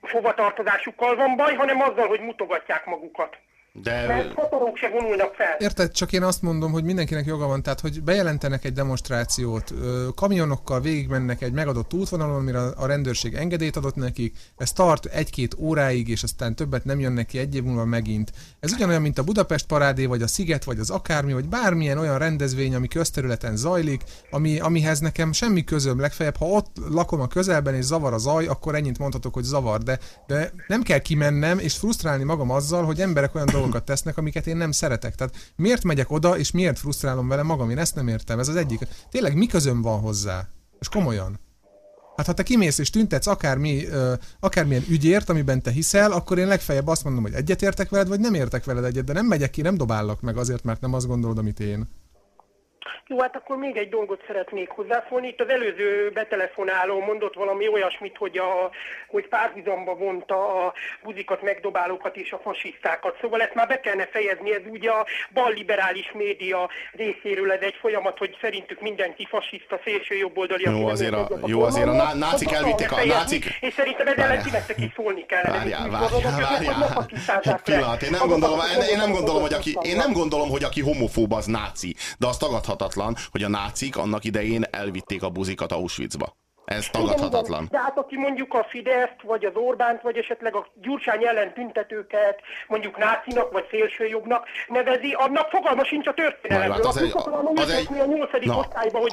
hovatartozásukkal van baj, hanem azzal, hogy mutogatják magukat. De Mert fotók se vonulnak fel. Érted? Csak én azt mondom, hogy mindenkinek joga van, tehát hogy bejelentenek egy demonstrációt, kamionokkal végigmennek egy megadott útvonalon, amire a rendőrség engedélyt adott nekik, ez tart egy-két óráig, és aztán többet nem jönnek ki egy év múlva megint. Ez ugyanolyan, mint a Budapest parádé, vagy a Sziget, vagy az akármi, vagy bármilyen olyan rendezvény, ami közterületen zajlik, ami, amihez nekem semmi közöm, legfeljebb, ha ott lakom a közelben és zavar a zaj, akkor ennyit mondhatok, hogy zavar, de, de nem kell kimennem és frusztrálni magam azzal, hogy emberek olyan dolgokat tesznek, amiket én nem szeretek. Tehát miért megyek oda, és miért frusztrálom vele magam? Én ezt nem értem. Ez az egyik. Tényleg mi közöm van hozzá? És komolyan. Hát ha te kimész és tüntetsz akármi, ö, akármilyen ügyért, amiben te hiszel, akkor én legfeljebb azt mondom, hogy egyetértek veled, vagy nem értek veled egyet, de nem megyek ki, nem dobállak meg azért, mert nem azt gondolod, amit én. Jó, hát akkor még egy dolgot szeretnék hozzászólni. Itt az előző betelefonáló mondott valami olyasmit, hogy, a, hogy párhuzamba vonta a buzikat, megdobálókat és a fasisztákat. Szóval ezt már be kellene fejezni, ez ugye a balliberális média részéről ez egy folyamat, hogy szerintük mindenki fasiszta, szélső jobboldali. Jó, azért a, jó, azért a nácik elvitték a nácik... És szerintem ezzel ellen is szólni kellene. Várjál, várjál, várjál. Egy pillanat, én nem gondolom, én nem gondolom, hogy aki, én nem gondolom, hogy aki homofób az náci, de az tagadhatatlan, hogy a nácik annak idején elvitték a buzikat Auschwitzba. Ez tagadhatatlan. Igen, de hát aki mondjuk a Fideszt, vagy az Orbánt, vagy esetleg a Gyurcsány ellen tüntetőket, mondjuk nácinak, vagy szélsőjobbnak nevezi, annak fogalma sincs a történelemről. Az, egy, az egy, a nyolcadik osztályban, hogy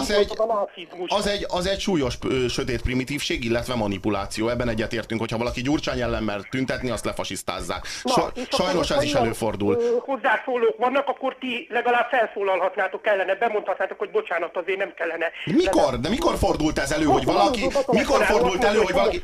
az egy, a nácizmus. Az egy, az egy súlyos ö, sötét primitívség, illetve manipuláció. Ebben egyetértünk, hogyha valaki Gyurcsány ellen mer tüntetni, azt lefasisztázzák. Na, sajnos ez is előfordul. Hozzászólók vannak, akkor ti legalább felszólalhatnátok ellene, bemondhatnátok, hogy bocsánat, azért nem kellene. Mikor? De mikor fordul fordult ez elő, hogy valaki... Mikor fordult elő, hogy valaki...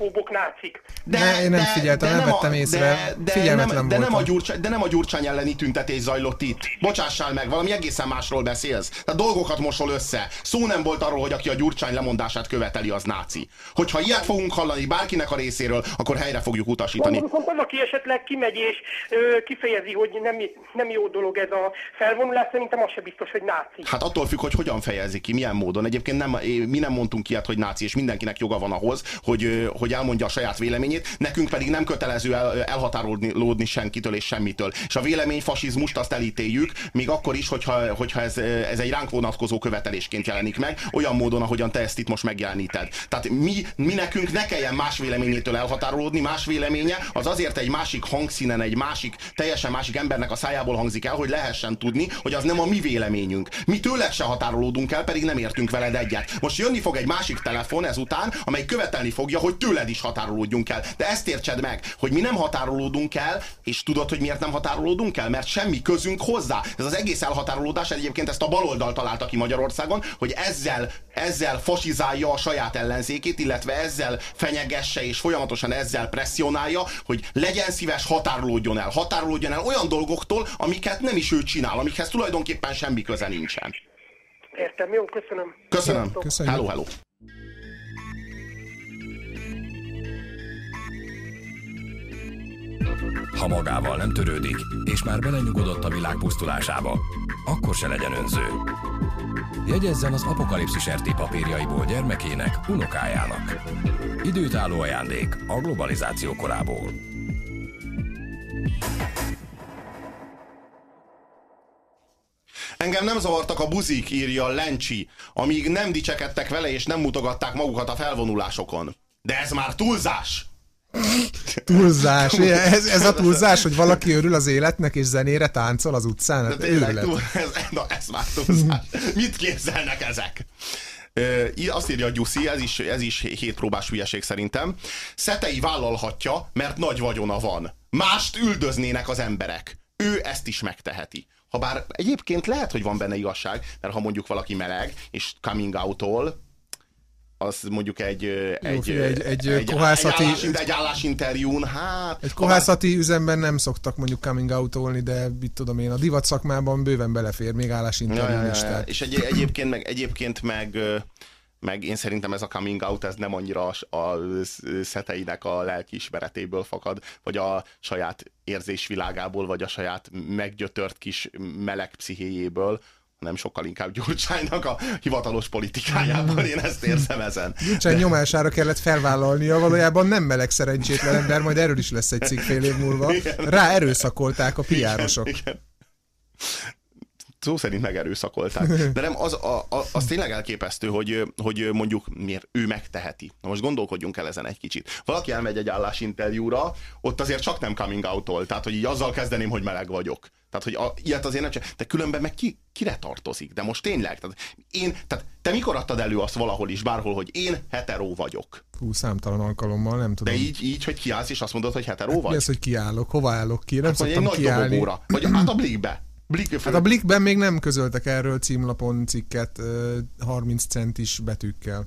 De, de, én nem figyeltem, nem, vettem észre. De, de, Figyelmetlen nem, de, nem a gyurcsány, de nem a gyurcsány elleni tüntetés zajlott itt. Bocsássál meg, valami egészen másról beszélsz. Tehát dolgokat mosol össze. Szó nem volt arról, hogy aki a gyurcsány lemondását követeli, az náci. Hogyha ilyet fogunk hallani bárkinek a részéről, akkor helyre fogjuk utasítani. Mondjuk, valaki esetleg kimegy és ö, kifejezi, hogy nem, nem jó dolog ez a felvonulás, szerintem az se biztos, hogy náci. Hát attól függ, hogy hogyan fejezi ki, milyen módon. Egyébként nem, mi nem mondtunk ki ilyet, hogy náci, és mindenkinek joga van ahhoz, hogy, hogy elmondja a saját véleményét, nekünk pedig nem kötelező el, elhatárolódni senkitől és semmitől. És a vélemény fasizmust azt elítéljük, még akkor is, hogyha, hogyha ez, ez egy ránk vonatkozó követelésként jelenik meg, olyan módon, ahogyan te ezt itt most megjeleníted. Tehát mi, mi nekünk ne kelljen más véleményétől elhatárolódni, más véleménye az azért egy másik hangszínen, egy másik, teljesen másik embernek a szájából hangzik el, hogy lehessen tudni, hogy az nem a mi véleményünk. Mi tőled se határolódunk el, pedig nem értünk veled egyet. Most jönni fog egy másik másik telefon ezután, amely követelni fogja, hogy tőled is határolódjunk el. De ezt értsed meg, hogy mi nem határolódunk el, és tudod, hogy miért nem határolódunk el? Mert semmi közünk hozzá. Ez az egész elhatárolódás egyébként ezt a baloldal találta ki Magyarországon, hogy ezzel, ezzel fasizálja a saját ellenzékét, illetve ezzel fenyegesse és folyamatosan ezzel presszionálja, hogy legyen szíves, határolódjon el. Határolódjon el olyan dolgoktól, amiket nem is ő csinál, amikhez tulajdonképpen semmi köze nincsen. Értem, jó, köszönöm. Köszönöm. Köszönöm. Hello, hello. Ha magával nem törődik, és már belenyugodott a világ pusztulásába, akkor se legyen önző. Jegyezzen az apokalipszis RT papírjaiból gyermekének, unokájának. Időtálló ajándék a globalizáció korából. Engem nem zavartak a buzik, írja Lencsi, amíg nem dicsekedtek vele és nem mutogatták magukat a felvonulásokon. De ez már túlzás! Túlzás. Ez, ez a túlzás, hogy valaki örül az életnek és zenére táncol az utcán? De tényleg, túl, ez, na, ez már túlzás. Mit képzelnek ezek? azt írja a Gyuszi, ez is, ez is hétpróbás hülyeség szerintem. Szetei vállalhatja, mert nagy vagyona van. Mást üldöznének az emberek. Ő ezt is megteheti. Habár egyébként lehet, hogy van benne igazság, mert ha mondjuk valaki meleg, és coming out-ol, az mondjuk egy, egy, Jó, egy, egy, egy, kohászati, egy, állás, egy állásinterjún, hát... Egy kohászati üzemben nem szoktak mondjuk coming out de mit tudom én, a divat szakmában bőven belefér még állásinterjún ja, is. Ja, ja. És egy, egyébként meg, egyébként meg meg én szerintem ez a coming out ez nem annyira a, a szeteinek a lelkiismeretéből fakad, vagy a saját érzésvilágából, vagy a saját meggyötört kis meleg pszichéjéből, hanem sokkal inkább Gyurcsánynak a hivatalos politikájában, én ezt érzem ezen. Gyurcsány De... nyomására kellett felvállalnia, valójában nem meleg szerencsétlen ember, majd erről is lesz egy cikk fél év múlva. Rá erőszakolták a piárosok. Igen, igen szó szerint megerőszakolták. De nem, az, a, a, az tényleg elképesztő, hogy, hogy mondjuk miért ő megteheti. Na most gondolkodjunk el ezen egy kicsit. Valaki elmegy egy állásinterjúra, ott azért csak nem coming out tehát hogy így azzal kezdeném, hogy meleg vagyok. Tehát, hogy a, ilyet azért nem csak, de különben meg ki, kire tartozik? De most tényleg, tehát én, tehát te mikor adtad elő azt valahol is, bárhol, hogy én hetero vagyok? Hú, számtalan alkalommal, nem tudom. De így, így hogy kiállsz, és azt mondod, hogy hetero hát vagy? Mi az, hogy kiállok? Hova állok ki? Nem hát, szoktam egy kiállni. Nagy dobogóra, vagy hát a blikbe. Blik, hát a Blikben még nem közöltek erről címlapon cikket 30 centis betűkkel.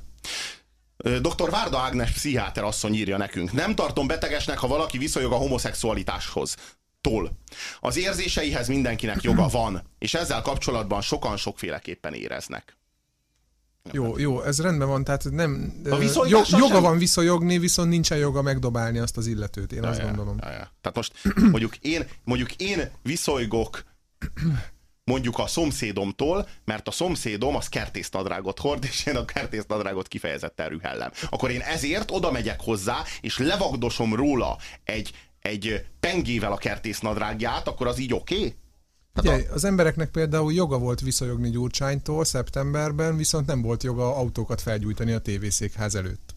Dr. Várda Ágnes pszichiáter asszony írja nekünk. Nem tartom betegesnek, ha valaki viszonyog a homoszexualitáshoz. Tól. Az érzéseihez mindenkinek joga van, és ezzel kapcsolatban sokan sokféleképpen éreznek. Jó, jó, ez rendben van, tehát nem... A viszonylással joga sem- van viszonyogni, viszont nincsen joga megdobálni azt az illetőt, én azt Ja, gondolom. Ja, ja. Tehát most mondjuk én, mondjuk én viszolygok mondjuk a szomszédomtól, mert a szomszédom az kertésztadrágot hord, és én a kertésztadrágot kifejezetten rühellem. Akkor én ezért oda megyek hozzá, és levagdosom róla egy, egy pengével a kertésznadrágját, akkor az így oké? Okay? Ugye, az embereknek például joga volt viszonyogni Gyurcsánytól szeptemberben, viszont nem volt joga autókat felgyújtani a tévészékház előtt.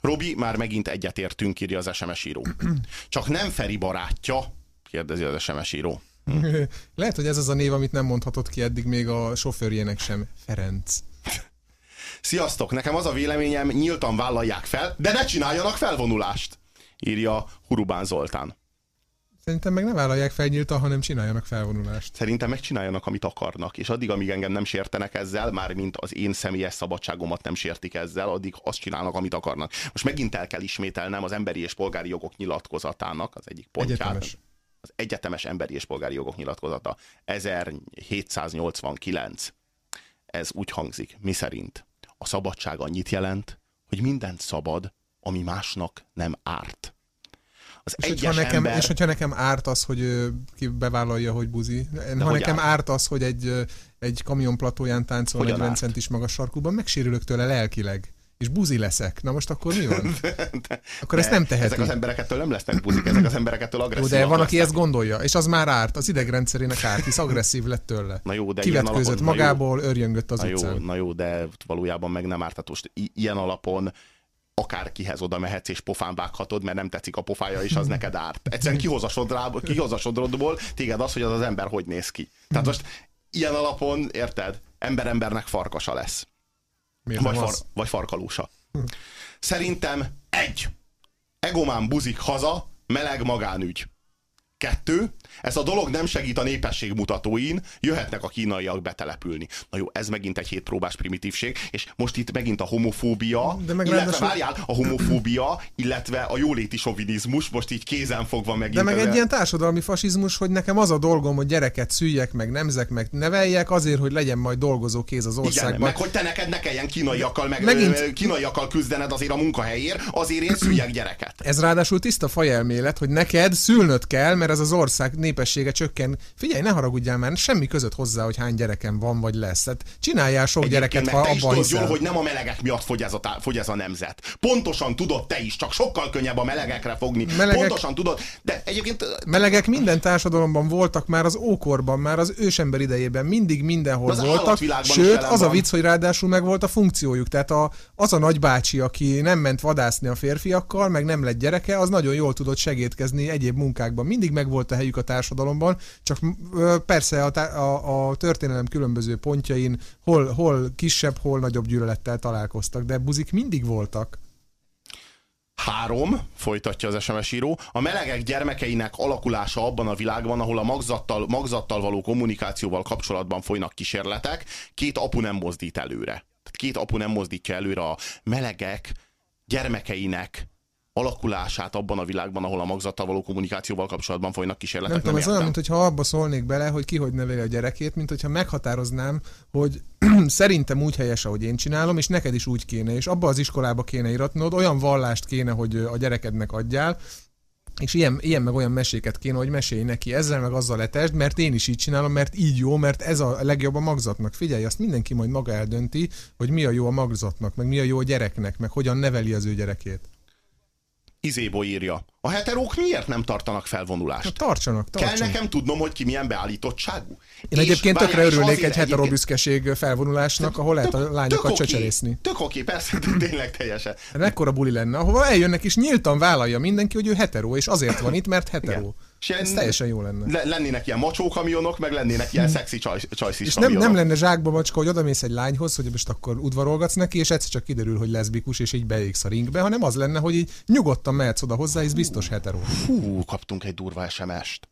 Robi, már megint egyetértünk, írja az SMS író. Csak nem Feri barátja, kérdezi az SMS író. Lehet, hogy ez az a név, amit nem mondhatott ki eddig még a sofőrjének sem. Ferenc. Sziasztok, nekem az a véleményem, nyíltan vállalják fel, de ne csináljanak felvonulást, írja Hurubán Zoltán. Szerintem meg ne vállalják fel nyíltan, hanem csináljanak felvonulást. Szerintem megcsináljanak, amit akarnak, és addig, amíg engem nem sértenek ezzel, már mint az én személyes szabadságomat nem sértik ezzel, addig azt csinálnak, amit akarnak. Most megint el kell ismételnem az emberi és polgári jogok nyilatkozatának az egyik pontját. Egyetemes. Az egyetemes emberi és polgári jogok nyilatkozata. 1789. Ez úgy hangzik, mi szerint a szabadság annyit jelent, hogy mindent szabad, ami másnak nem árt. Az És hogyha, nekem, ember... és hogyha nekem árt az, hogy ki bevállalja, hogy buzi, ha hogy nekem árt? árt az, hogy egy, egy kamion platóján táncol Hogyan egy árt? centis magas sarkúban, megsérülök tőle lelkileg. És buzi leszek. Na most akkor mi van? Akkor ezt nem teheti. Ezek az emberek ettől nem lesznek buzik, ezek az emberek ettől Jó, agresszívak de van, aki lesznek. ezt gondolja, és az már árt, az idegrendszerének árt, hisz agresszív lett tőle. Na jó, de Kivetkőzött alapon- na jó. magából, örjöngött az Na jó, utcán. na jó, de valójában meg nem árt. Most ilyen alapon akárkihez oda mehetsz és pofán vághatod, mert nem tetszik a pofája, és az neked árt. Egyszerűen kihoz a, sodrából, kihoz a sodrodból téged az, hogy az az ember hogy néz ki. Tehát most ilyen alapon, érted, ember embernek farkasa lesz. Miért Vagy, far, vagy farkalósa. Szerintem egy. Egomán buzik haza, meleg magánügy. Kettő, ez a dolog nem segít a népesség mutatóin, jöhetnek a kínaiak betelepülni. Na jó, ez megint egy hétpróbás primitívség, és most itt megint a homofóbia, De meg illetve ráadásul- várjál, a homofóbia, illetve a jóléti sovinizmus most így kézen fogva megint. De meg egy ilyen társadalmi fasizmus, hogy nekem az a dolgom, hogy gyereket szüljek, meg nemzek, meg neveljek, azért, hogy legyen majd dolgozó kéz az igen, országban. meg hogy te neked ne kelljen kínaiakkal, meg Megint... kínaiakkal küzdened azért a munkahelyért, azért én szüljek gyereket. Ez ráadásul tiszta fajelmélet, hogy neked szülnöd kell, mert ez az ország népessége csökken. Figyelj, ne haragudjál már, semmi között hozzá, hogy hány gyerekem van vagy lesz. Tehát csináljál sok Egyébként gyereket, ha te is abban tudod jól, hogy nem a melegek miatt fogy ez, a, fogy ez a nemzet. Pontosan tudod te is, csak sokkal könnyebb a melegekre fogni. Melegek- Pontosan tudod, de egyébként Melegek minden társadalomban voltak már az ókorban, már az ősember idejében, mindig mindenhol Az voltak. Sőt, az a vicc, hogy ráadásul meg volt a funkciójuk. Tehát a, az a nagybácsi, aki nem ment vadászni a férfiakkal, meg nem lett gyereke, az nagyon jól tudott segítkezni egyéb munkákban. Mindig meg volt a helyük a társadalomban, csak persze a, a, a történelem különböző pontjain hol, hol kisebb, hol nagyobb gyűlölettel találkoztak, de buzik mindig voltak. három, folytatja az SMS író, a melegek gyermekeinek alakulása abban a világban, ahol a magzattal, magzattal való kommunikációval kapcsolatban folynak kísérletek, két apu nem mozdít előre. Tehát két apu nem mozdítja előre a melegek gyermekeinek alakulását abban a világban, ahol a magzattal való kommunikációval kapcsolatban folynak kísérletek. Nem tudom, ez olyan, mintha abba szólnék bele, hogy ki hogy neveli a gyerekét, mint hogyha meghatároznám, hogy szerintem úgy helyes, ahogy én csinálom, és neked is úgy kéne, és abba az iskolába kéne iratnod, olyan vallást kéne, hogy a gyerekednek adjál, és ilyen, ilyen meg olyan meséket kéne, hogy mesélj neki, ezzel meg azzal letesd, mert én is így csinálom, mert így jó, mert ez a legjobb a magzatnak. Figyelj, azt mindenki majd maga eldönti, hogy mi a jó a magzatnak, meg mi a jó a gyereknek, meg hogyan neveli az ő gyerekét. Izébo írja. A heterók miért nem tartanak Na, felvonulást? tartsanak, Kell tartsanak. nekem tudnom, hogy ki milyen beállítottságú? Én És egyébként várjál, tökre örülnék egy hetero büszkeség felvonulásnak, ahol lehet a lányokat oké, csecserészni. Tök oké, persze, tényleg teljesen. Ez mekkora buli lenne, ahova eljönnek és nyíltan vállalja mindenki, hogy ő hetero, és azért van itt, mert hetero. És ilyen- Ez teljesen jó lenne. Le- lennének ilyen macsó kamionok, meg lennének ilyen szexi csaj, csajszis És nem, kamionok. nem lenne zsákba macska, hogy odamész egy lányhoz, hogy most akkor udvarolgatsz neki, és egyszer csak kiderül, hogy leszbikus, és így beégsz a ringbe, hanem az lenne, hogy így nyugodtan mehetsz oda hozzá, és biztos hetero. Hú, kaptunk egy durva SMS-t.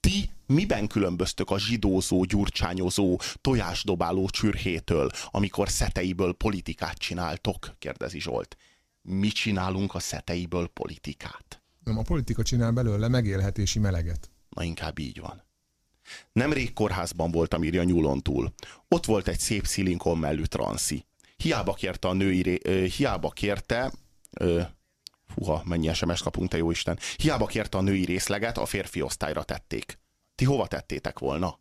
Ti miben különböztök a zsidózó, gyurcsányozó, tojásdobáló csürhétől, amikor szeteiből politikát csináltok? kérdezi Zsolt. Mi csinálunk a szeteiből politikát? Nem, a politika csinál belőle megélhetési meleget. Na inkább így van. Nemrég kórházban voltam, írja nyúlon túl. Ott volt egy szép szilinkon mellű transzi. Hiába kérte a női, ö, hiába kérte, ö, Húha, mennyi sms kapunk, te jó Isten. Hiába kérte a női részleget, a férfi osztályra tették. Ti hova tettétek volna?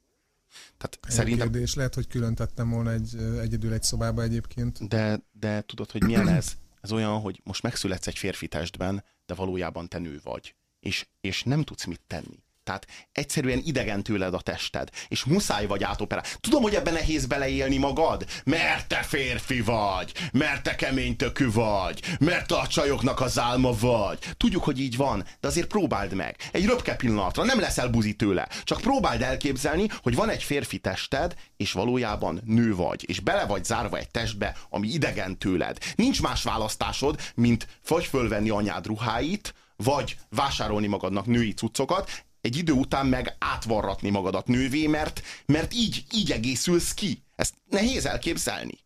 Tehát Egy szerintem... kérdés, lehet, hogy külön tettem volna egy, egyedül egy szobába egyébként. De, de tudod, hogy milyen ez? Ez olyan, hogy most megszületsz egy férfi testben, de valójában te nő vagy. És, és nem tudsz mit tenni. Tehát egyszerűen idegen tőled a tested, és muszáj vagy átoperálni. Tudom, hogy ebben nehéz beleélni magad, mert te férfi vagy, mert te kemény tökű vagy, mert a csajoknak az álma vagy. Tudjuk, hogy így van, de azért próbáld meg. Egy röpke pillanatra, nem leszel buzi tőle. Csak próbáld elképzelni, hogy van egy férfi tested, és valójában nő vagy, és bele vagy zárva egy testbe, ami idegen tőled. Nincs más választásod, mint vagy fölvenni anyád ruháit, vagy vásárolni magadnak női cuccokat, egy idő után meg átvarratni magadat nővé, mert, mert így, így egészülsz ki. Ezt nehéz elképzelni.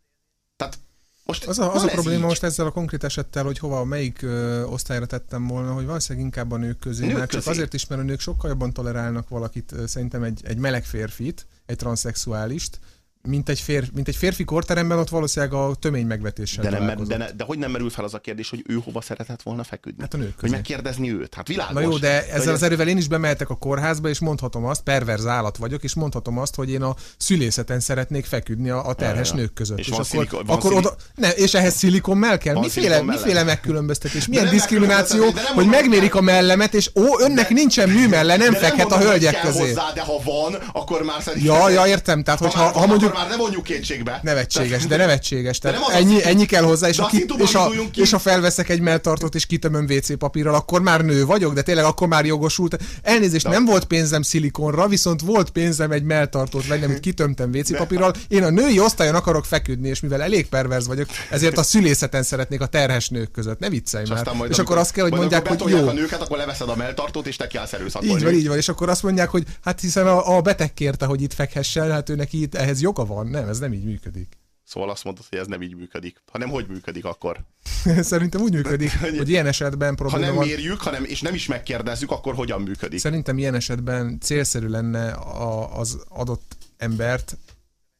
Tehát most az a, az a probléma így? most ezzel a konkrét esettel, hogy hova, melyik ö, osztályra tettem volna, hogy valószínűleg inkább a nők közé, nők mert közé. csak azért is, mert a nők sokkal jobban tolerálnak valakit, szerintem egy, egy meleg férfit, egy transzexuálist, mint egy, férfi, mint egy férfi korteremben, ott valószínűleg a tömény megvetéssel de, nem, de, ne, de hogy nem merül fel az a kérdés, hogy ő hova szeretett volna feküdni? Hát a nők közé. Hogy megkérdezni őt? Hát világos. Na jó, de ezzel az erővel én is bemehetek a kórházba, és mondhatom azt, perverz állat vagyok, és mondhatom azt, hogy én a szülészeten szeretnék feküdni a, a terhes ja, nők között. És, és van akkor, szilikon, van akkor oda, ne, és ehhez szilikon mell kell? Miféle, miféle megkülönböztetés? Milyen diszkrimináció, hogy megmérik a mellemet, és ó, önnek nincsen műmelle, nem fekhet a hölgyek közé. de ha van, akkor már szerintem... Ja, ja, értem, tehát hogy ha mondjuk... Már ne vonjuk kétségbe. Nevetséges de nevetséges. Tehát de ennyi, ennyi kell hozzá, és, a ki, és, a, és ha felveszek egy melltartót és kitömöm WC papírral, akkor már nő vagyok, de tényleg akkor már jogosult. Elnézést, de. nem volt pénzem szilikonra, viszont volt pénzem egy melltartót venni, amit kitömtem WC papírral. Én a női osztályon akarok feküdni, és mivel elég perverz vagyok, ezért a szülészeten szeretnék a terhes nők között. Ne viccelj már. Majd, és akkor azt kell, hogy mondják, hogy jó. a nőket, akkor leveszed a melltartót, és te kiállsz Így van, így van, és akkor azt mondják, hogy hát hiszen a, a beteg kérte, hogy itt fekhessen, hát ő neki itt ehhez joga van. Nem, ez nem így működik. Szóval azt mondod, hogy ez nem így működik. Hanem hogy működik akkor? Szerintem úgy működik, hogy ilyen esetben probléma Ha nem van. mérjük, hanem, és nem is megkérdezzük, akkor hogyan működik? Szerintem ilyen esetben célszerű lenne a, az adott embert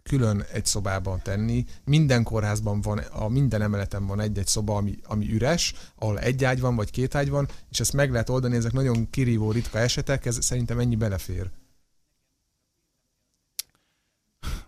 külön egy szobában tenni. Minden kórházban van, a minden emeleten van egy-egy szoba, ami, ami üres, ahol egy ágy van, vagy két ágy van, és ezt meg lehet oldani, ezek nagyon kirívó, ritka esetek, ez szerintem ennyi belefér.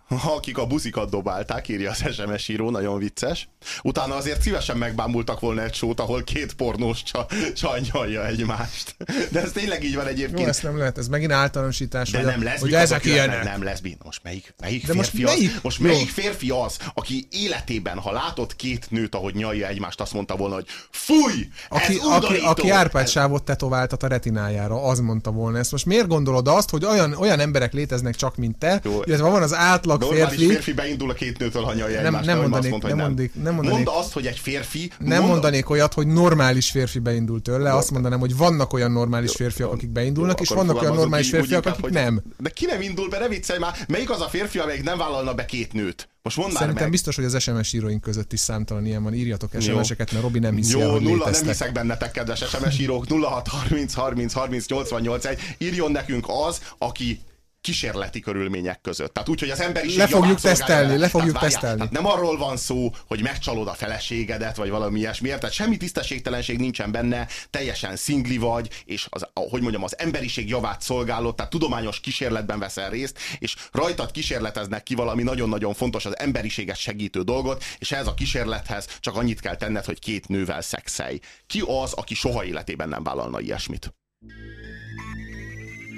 Akik a buzikat dobálták, írja az SMS író, nagyon vicces. Utána azért szívesen megbámultak volna egy sót, ahol két pornós csa, csanyalja egymást. De ez tényleg így van egyébként. Jó, ezt nem lehet, ez megint általánosítás. De hogy nem lesz, hogy ezek ilyenek. Nem lesz, most melyik, melyik De férfi most melyik? az, most melyik férfi az, aki életében, ha látott két nőt, ahogy nyalja egymást, azt mondta volna, hogy fúj, aki, ez aki, aki Árpád sávot tetováltat a retinájára, az mondta volna ezt. Most miért gondolod azt, hogy olyan, olyan emberek léteznek csak, mint te, Jó. illetve van az átlag átlag férfi... férfi beindul a két nőtől, ha nyalja nem, nem mondanék, mondta, nem, mondanék, nem mondanék. Mondd azt, hogy egy férfi... Nem mond... mondanék olyat, hogy normális férfi beindul tőle, azt mondanám, hogy vannak olyan normális férfiak, akik beindulnak, és vannak olyan normális férfiak, akik nem. De ki nem indul be, ne viccelj már, melyik az a férfi, amelyik nem vállalna be két nőt? Most mondd Szerintem meg. biztos, hogy az SMS íróink között is számtalan ilyen van. Írjatok SMS-eket, mert Robi nem hiszi Jó, el, hogy nulla, léteztek. nem hiszek bennetek, kedves SMS írók. 06 30 30 30 88 1. Írjon nekünk az, aki kísérleti körülmények között. Tehát úgy, hogy az emberiség Le fogjuk tesztelni, le fogjuk tehát, tesztelni. Tehát nem arról van szó, hogy megcsalod a feleségedet, vagy valami ilyesmiért, tehát semmi tisztességtelenség nincsen benne, teljesen szingli vagy, és az, hogy mondjam, az emberiség javát szolgálod, tehát tudományos kísérletben veszel részt, és rajtad kísérleteznek ki valami nagyon-nagyon fontos, az emberiséget segítő dolgot, és ehhez a kísérlethez csak annyit kell tenned, hogy két nővel szexelj. Ki az, aki soha életében nem vállalna ilyesmit?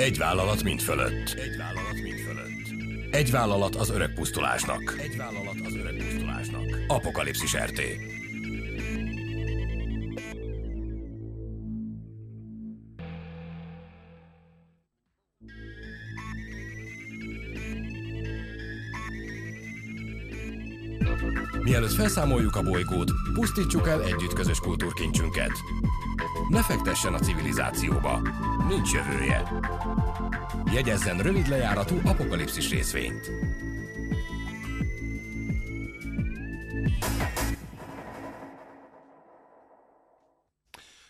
Egy vállalat mind fölött. Egy vállalat mind fölött. Egy vállalat az öreg pusztulásnak. Egy vállalat az öreg pusztulásnak. Apokalipszis RT. Mielőtt felszámoljuk a bolygót, pusztítsuk el együtt közös kultúrkincsünket. Ne fektessen a civilizációba. Nincs jövője. Jegyezzen rövid lejáratú apokalipszis részvényt.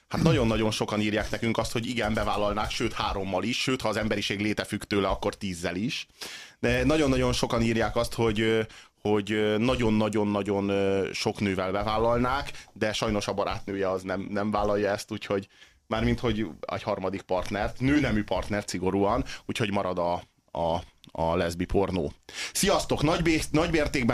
Hát nagyon-nagyon sokan írják nekünk azt, hogy igen, bevállalnák, sőt hárommal is, sőt, ha az emberiség léte függ tőle, akkor tízzel is. De nagyon-nagyon sokan írják azt, hogy hogy nagyon-nagyon-nagyon sok nővel bevállalnák, de sajnos a barátnője az nem, nem vállalja ezt, úgyhogy mármint, hogy egy harmadik partnert, nőnemű partnert szigorúan, úgyhogy marad a, a, a leszbi pornó. Sziasztok! Nagy,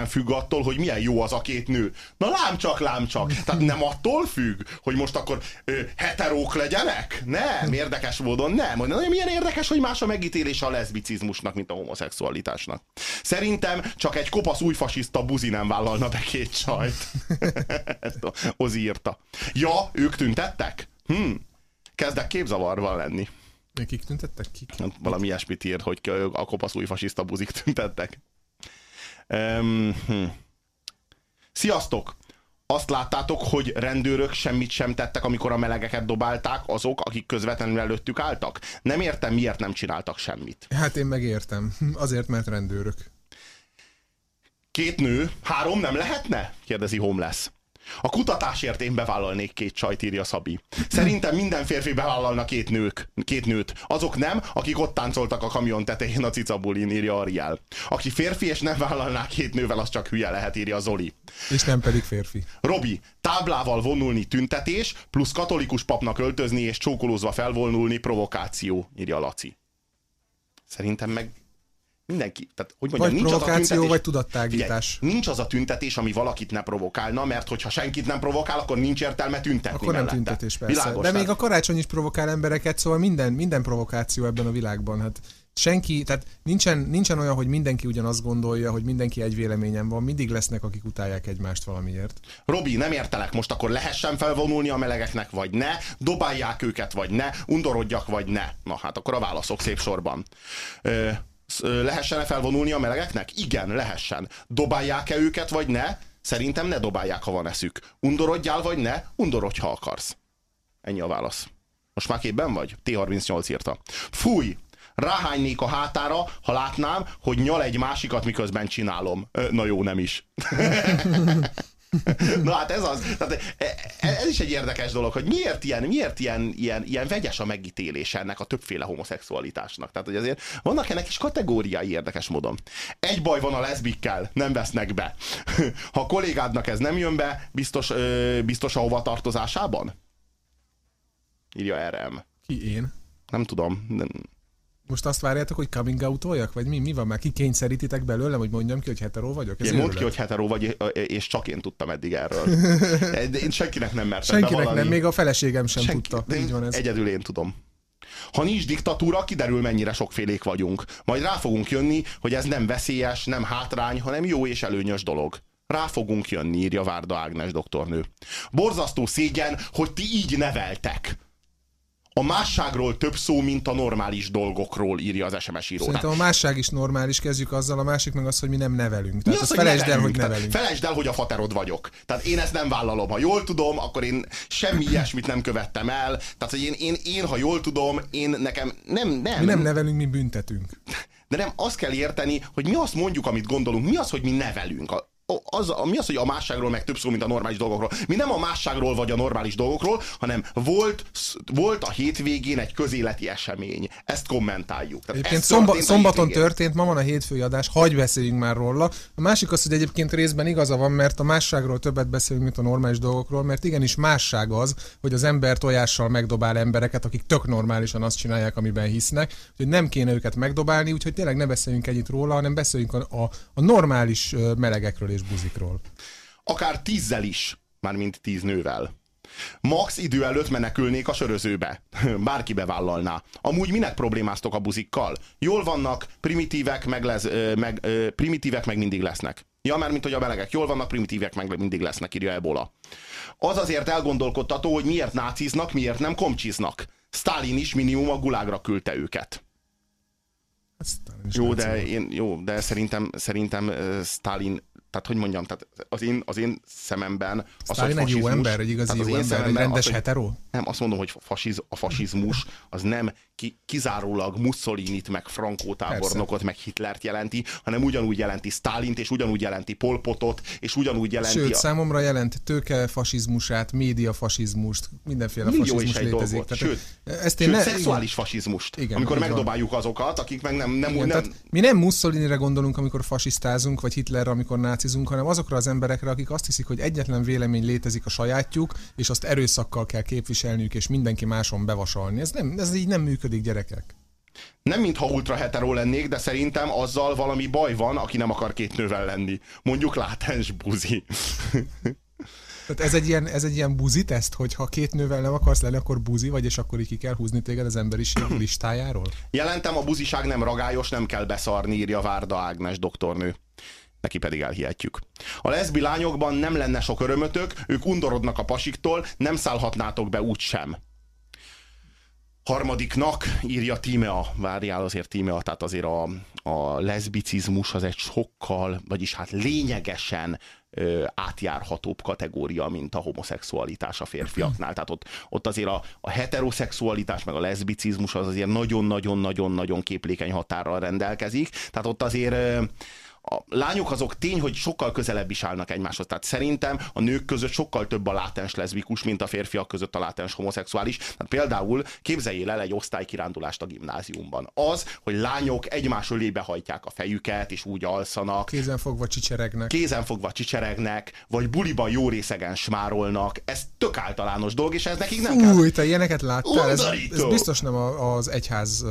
függ attól, hogy milyen jó az a két nő. Na lám csak, lám csak. Tehát nem attól függ, hogy most akkor ö, heterók legyenek? Nem, érdekes módon nem. Nem milyen érdekes, hogy más a megítélése a leszbicizmusnak, mint a homoszexualitásnak. Szerintem csak egy kopasz új fasiszta buzi nem vállalna be két csajt. Ezt Ozi írta. Ja, ők tüntettek? Hm. Kezdek képzavarban lenni. Kik tüntettek? Kik? Hát valami ilyesmit ír, hogy a kopasz új fasiszta buzik tüntettek. Um, hm. Sziasztok! Azt láttátok, hogy rendőrök semmit sem tettek, amikor a melegeket dobálták azok, akik közvetlenül előttük álltak? Nem értem, miért nem csináltak semmit. Hát én megértem. Azért, mert rendőrök. Két nő, három nem lehetne? kérdezi Homeless. A kutatásért én bevállalnék két csajt, írja Szabi. Szerintem minden férfi bevállalna két, nők, két nőt. Azok nem, akik ott táncoltak a kamion tetején a cicabulin, írja Ariel. Aki férfi és nem vállalná két nővel, az csak hülye lehet, írja Zoli. És nem pedig férfi. Robi, táblával vonulni tüntetés, plusz katolikus papnak öltözni és csókolózva felvonulni provokáció, írja Laci. Szerintem meg mindenki, tehát hogy mondjam, vagy nincs provokáció, az a tüntetés, vagy tudattágítás. Figyelj, nincs az a tüntetés, ami valakit ne provokálna, mert hogyha senkit nem provokál, akkor nincs értelme tüntetni Akkor nem mellette. tüntetés, persze. Világos, De még tehát- a karácsony is provokál embereket, szóval minden, minden provokáció ebben a világban. Hát senki, tehát nincsen, nincsen olyan, hogy mindenki ugyanazt gondolja, hogy mindenki egy véleményen van, mindig lesznek, akik utálják egymást valamiért. Robi, nem értelek, most akkor lehessen felvonulni a melegeknek, vagy ne, dobálják őket, vagy ne, undorodjak, vagy ne. Na hát akkor a válaszok szép sorban. Ö, lehessen-e felvonulni a melegeknek? Igen, lehessen. Dobálják-e őket, vagy ne? Szerintem ne dobálják, ha van eszük. Undorodjál, vagy ne? Undorodj, ha akarsz. Ennyi a válasz. Most már képben vagy? T38 írta. Fúj! Ráhánynék a hátára, ha látnám, hogy nyal egy másikat, miközben csinálom. Na jó, nem is. Na hát ez az, tehát e- e- ez is egy érdekes dolog, hogy miért ilyen, miért ilyen, ilyen, ilyen vegyes a megítélés ennek a többféle homoszexualitásnak. Tehát, hogy azért vannak ennek is kategóriái érdekes módon. Egy baj van a leszbikkel, nem vesznek be. Ha a kollégádnak ez nem jön be, biztos, biztos a hovatartozásában? Írja RM. Ki én? Nem tudom. Nem. Most azt várjátok, hogy coming out oljak? Vagy mi, mi van már? Ki kényszerítitek belőlem, hogy mondjam ki, hogy hetero vagyok? Ez Én mondd ki, hogy hetero vagy, és csak én tudtam eddig erről. De én senkinek nem mertem Senkinek nem, még a feleségem sem Senki, tudta. Így van ez. Egyedül én tudom. Ha nincs diktatúra, kiderül mennyire sokfélék vagyunk. Majd rá fogunk jönni, hogy ez nem veszélyes, nem hátrány, hanem jó és előnyös dolog. Rá fogunk jönni, írja Várda Ágnes doktornő. Borzasztó szégyen, hogy ti így neveltek. A másságról több szó, mint a normális dolgokról, írja az SMS író. Szerintem a másság is normális, kezdjük azzal, a másik meg az, hogy mi nem nevelünk. Tehát az, felejtsd el, hogy nevelünk? nevelünk. Felejtsd el, hogy a faterod vagyok. Tehát én ezt nem vállalom. Ha jól tudom, akkor én semmi ilyesmit nem követtem el. Tehát, hogy én, én, én ha jól tudom, én nekem nem, nem. Mi nem nevelünk, mi büntetünk. De nem, azt kell érteni, hogy mi azt mondjuk, amit gondolunk. Mi az, hogy mi nevelünk? A, az, mi az, hogy a másságról meg több szó, mint a normális dolgokról? Mi nem a másságról vagy a normális dolgokról, hanem volt, volt a hétvégén egy közéleti esemény. Ezt kommentáljuk. Tehát Egyébként ez szomba, történt szombaton történt, ma van a hétfői adás, hagyj beszéljünk már róla. A másik az, hogy egyébként részben igaza van, mert a másságról többet beszélünk, mint a normális dolgokról, mert igenis másság az, hogy az ember tojással megdobál embereket, akik tök normálisan azt csinálják, amiben hisznek, hogy nem kéne őket megdobálni, úgyhogy tényleg ne beszéljünk ennyit róla, hanem beszéljünk a, a, a normális melegekről és buzikról. akár tízzel is, mármint tíz nővel. Max idő előtt menekülnék a sörözőbe. Bárki bevállalná. Amúgy minek problémáztok a buzikkal? Jól vannak, primitívek meg, lesz, ö, meg, primitívek meg mindig lesznek. Ja, mert mint hogy a melegek jól vannak, primitívek meg mindig lesznek, írja Ebola. Az azért elgondolkodtató, hogy miért náciznak, miért nem komcsiznak. Stalin is minimum a gulágra küldte őket. Is Jó, de én, jó, de szerintem, szerintem Stalin, tehát hogy mondjam, tehát az én, az én szememben... Stalin egy jó ember, egy igazi jó ember, egy rendes az, hetero? Nem, azt mondom, hogy fasiz, a fasizmus az nem ki, kizárólag Mussolinit, meg Frankó tábornokot, Persze. meg Hitlert jelenti, hanem ugyanúgy jelenti Stálint, és ugyanúgy jelenti Polpotot, és ugyanúgy jelenti... Sőt, a... számomra jelent tőke fasizmusát, média fasizmust, mindenféle Millió fasizmus létezik. Dolgot. Tehát sőt, ezt én sőt, ne... szexuális fasizmust, igen, amikor megdobáljuk van. azokat, akik meg nem... nem, igen, nem... mi nem Mussolinire gondolunk, amikor fasisztázunk, vagy Hitlerre, amikor nácizunk, hanem azokra az emberekre, akik azt hiszik, hogy egyetlen vélemény létezik a sajátjuk, és azt erőszakkal kell képviselniük, és mindenki máson bevasalni. Ez, nem, ez így nem működik, gyerekek. Nem mintha ultra hetero lennék, de szerintem azzal valami baj van, aki nem akar két nővel lenni. Mondjuk látens buzi. Tehát ez egy ilyen, ez egy ilyen buzi teszt, hogy ha két nővel nem akarsz lenni, akkor buzi vagy, és akkor így ki kell húzni téged az emberiség listájáról? Jelentem, a buziság nem ragályos, nem kell beszarni, írja Várda Ágnes doktornő neki pedig elhihetjük. A leszbi lányokban nem lenne sok örömötök, ők undorodnak a pasiktól, nem szállhatnátok be úgy sem. Harmadiknak írja Tímea, várjál azért Tímea, tehát azért a, a leszbicizmus az egy sokkal, vagyis hát lényegesen ö, átjárhatóbb kategória, mint a homoszexualitás a férfiaknál. Tehát ott, ott azért a, a heteroszexualitás meg a leszbicizmus az azért nagyon-nagyon-nagyon-nagyon képlékeny határral rendelkezik. Tehát ott azért ö, a lányok azok tény, hogy sokkal közelebb is állnak egymáshoz. Tehát szerintem a nők között sokkal több a látens leszbikus, mint a férfiak között a látens homoszexuális. Tehát például képzeljél el egy osztálykirándulást a gimnáziumban. Az, hogy lányok egymás ölébe hajtják a fejüket, és úgy alszanak. Kézen fogva csicseregnek. Kézen fogva csicseregnek, vagy buliban jó részegen smárolnak. Ez tök általános dolog, és ez nekik nem Fúj, kell. te ilyeneket láttál? Ez, ez, biztos nem az egyház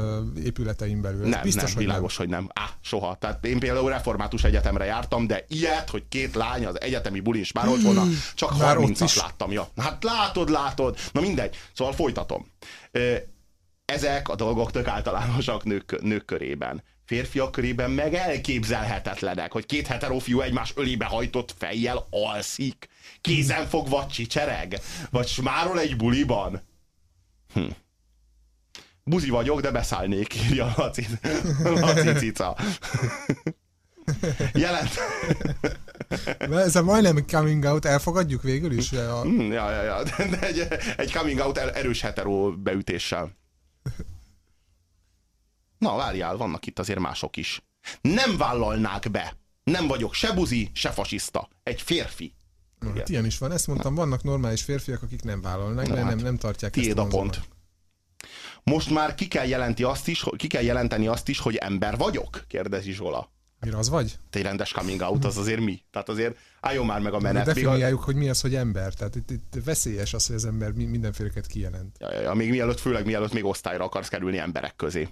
épületein belül. Ez nem, biztos, nem, hogy világos, nem. hogy nem. Á, soha. Tehát én például reformát református egyetemre jártam, de ilyet, hogy két lány az egyetemi bulin ott volna, csak 30-at láttam. Ja. Hát látod, látod. Na mindegy. Szóval folytatom. Ezek a dolgok tök általánosak nők, nők körében. Férfiak körében meg elképzelhetetlenek, hogy két heterofiú egymás ölébe hajtott fejjel alszik, kézen fogva csicsereg, vagy smárol egy buliban. Hm. Buzi vagyok, de beszállnék, írja Laci, Laci cica. Jelent. Ez a majdnem coming out, elfogadjuk végül is? A... Mm, ja, ja, ja. De egy, egy coming out erős hetero beütéssel. Na, várjál, vannak itt azért mások is. Nem vállalnák be. Nem vagyok se buzi, se fasiszta. Egy férfi. Na, hát ilyen is van. Ezt mondtam, vannak normális férfiak, akik nem vállalnak, de hát, nem, nem tartják tiéd ezt a pont. Most már ki kell, jelenti azt is, ki kell jelenteni azt is, hogy ember vagyok? Kérdezi Zsola. Mire az vagy? Te rendes coming out, az azért mi? Tehát azért álljon már meg a menet. Definiáljuk, a... hogy mi az, hogy ember. Tehát itt, itt veszélyes az, hogy az ember mindenféleket kijelent. Ja, ja, ja, még mielőtt, főleg mielőtt még osztályra akarsz kerülni emberek közé.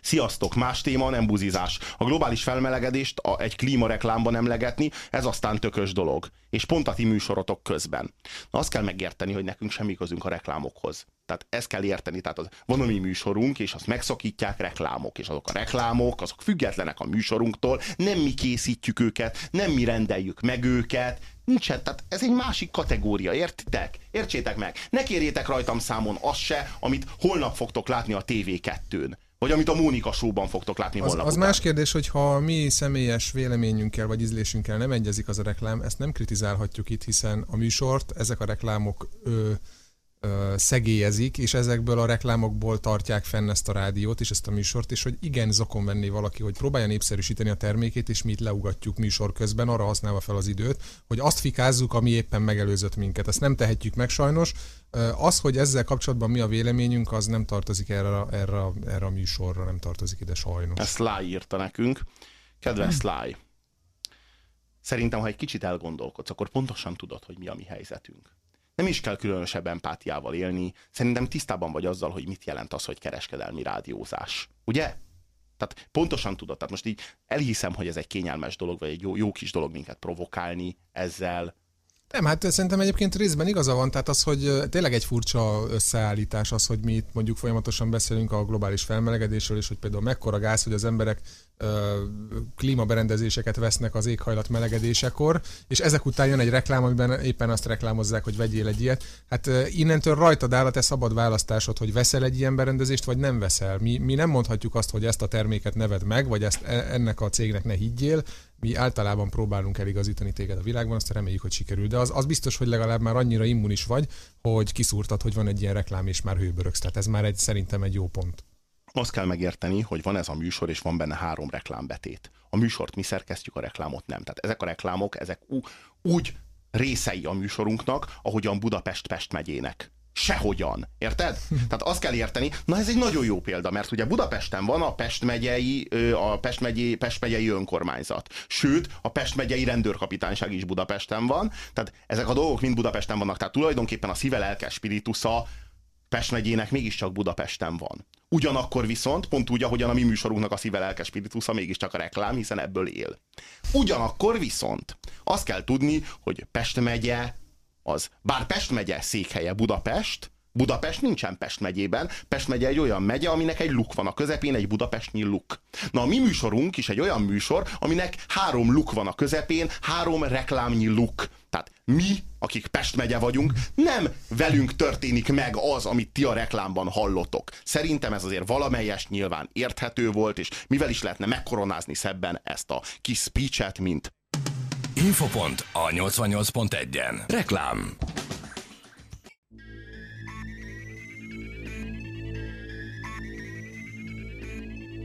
Sziasztok, más téma, nem buzizás. A globális felmelegedést a, egy klímareklámban emlegetni, ez aztán tökös dolog. És pont a ti műsorotok közben. Na azt kell megérteni, hogy nekünk semmi közünk a reklámokhoz. Tehát ezt kell érteni, tehát az, van a mi műsorunk, és azt megszakítják reklámok, és azok a reklámok, azok függetlenek a műsorunktól, nem mi készítjük őket, nem mi rendeljük meg őket, nincsen, tehát ez egy másik kategória, értitek? Értsétek meg, ne kérjétek rajtam számon azt se, amit holnap fogtok látni a TV2-n. Vagy amit a Mónika showban fogtok látni az, holnap Az után. más kérdés, hogy ha mi személyes véleményünkkel vagy ízlésünkkel nem egyezik az a reklám, ezt nem kritizálhatjuk itt, hiszen a műsort ezek a reklámok ö, szegélyezik, és ezekből a reklámokból tartják fenn ezt a rádiót és ezt a műsort, és hogy igen zokon venni valaki, hogy próbálja népszerűsíteni a termékét, és mi itt leugatjuk műsor közben, arra használva fel az időt, hogy azt fikázzuk, ami éppen megelőzött minket. Ezt nem tehetjük meg sajnos. Az, hogy ezzel kapcsolatban mi a véleményünk, az nem tartozik erre, erre, erre a műsorra, nem tartozik ide sajnos. Ezt Sly írta nekünk. Kedves Sly, szerintem, ha egy kicsit elgondolkodsz, akkor pontosan tudod, hogy mi a mi helyzetünk nem is kell különösebb empátiával élni. Szerintem tisztában vagy azzal, hogy mit jelent az, hogy kereskedelmi rádiózás. Ugye? Tehát pontosan tudod, tehát most így elhiszem, hogy ez egy kényelmes dolog, vagy egy jó, jó kis dolog minket provokálni ezzel, nem, hát szerintem egyébként részben igaza van, tehát az, hogy tényleg egy furcsa összeállítás az, hogy mi itt mondjuk folyamatosan beszélünk a globális felmelegedésről, és hogy például mekkora gáz, hogy az emberek ö, klímaberendezéseket vesznek az éghajlat melegedésekor, és ezek után jön egy reklám, amiben éppen azt reklámozzák, hogy vegyél egy ilyet. Hát innentől rajtad áll a te szabad választásod, hogy veszel egy ilyen berendezést, vagy nem veszel. Mi, mi nem mondhatjuk azt, hogy ezt a terméket neved meg, vagy ezt e, ennek a cégnek ne higgyél, mi általában próbálunk eligazítani téged a világban, azt reméljük, hogy sikerül. De az, az biztos, hogy legalább már annyira immunis vagy, hogy kiszúrtad, hogy van egy ilyen reklám, és már hőbörögsz. Tehát ez már egy, szerintem egy jó pont. Azt kell megérteni, hogy van ez a műsor, és van benne három reklámbetét. A műsort mi szerkesztjük, a reklámot nem. Tehát ezek a reklámok, ezek úgy részei a műsorunknak, ahogyan Budapest Pest megyének. Sehogyan. Érted? Tehát azt kell érteni, na ez egy nagyon jó példa, mert ugye Budapesten van a Pest megyei, a Pest megyei, Pest megyei önkormányzat. Sőt, a Pest megyei rendőrkapitányság is Budapesten van. Tehát ezek a dolgok mind Budapesten vannak. Tehát tulajdonképpen a szíve lelke spiritusza Pest megyének mégiscsak Budapesten van. Ugyanakkor viszont, pont úgy, ahogyan a mi műsorunknak a szíve lelke spiritusza mégiscsak a reklám, hiszen ebből él. Ugyanakkor viszont azt kell tudni, hogy Pest megye az, bár Pest megye székhelye Budapest, Budapest nincsen Pest megyében. Pest megye egy olyan megye, aminek egy luk van a közepén, egy budapestnyi luk. Na a mi műsorunk is egy olyan műsor, aminek három luk van a közepén, három reklámnyi luk. Tehát mi, akik Pest megye vagyunk, nem velünk történik meg az, amit ti a reklámban hallotok. Szerintem ez azért valamelyes nyilván érthető volt, és mivel is lehetne megkoronázni szebben ezt a kis speechet, mint Infopont a 88.1-en. Reklám.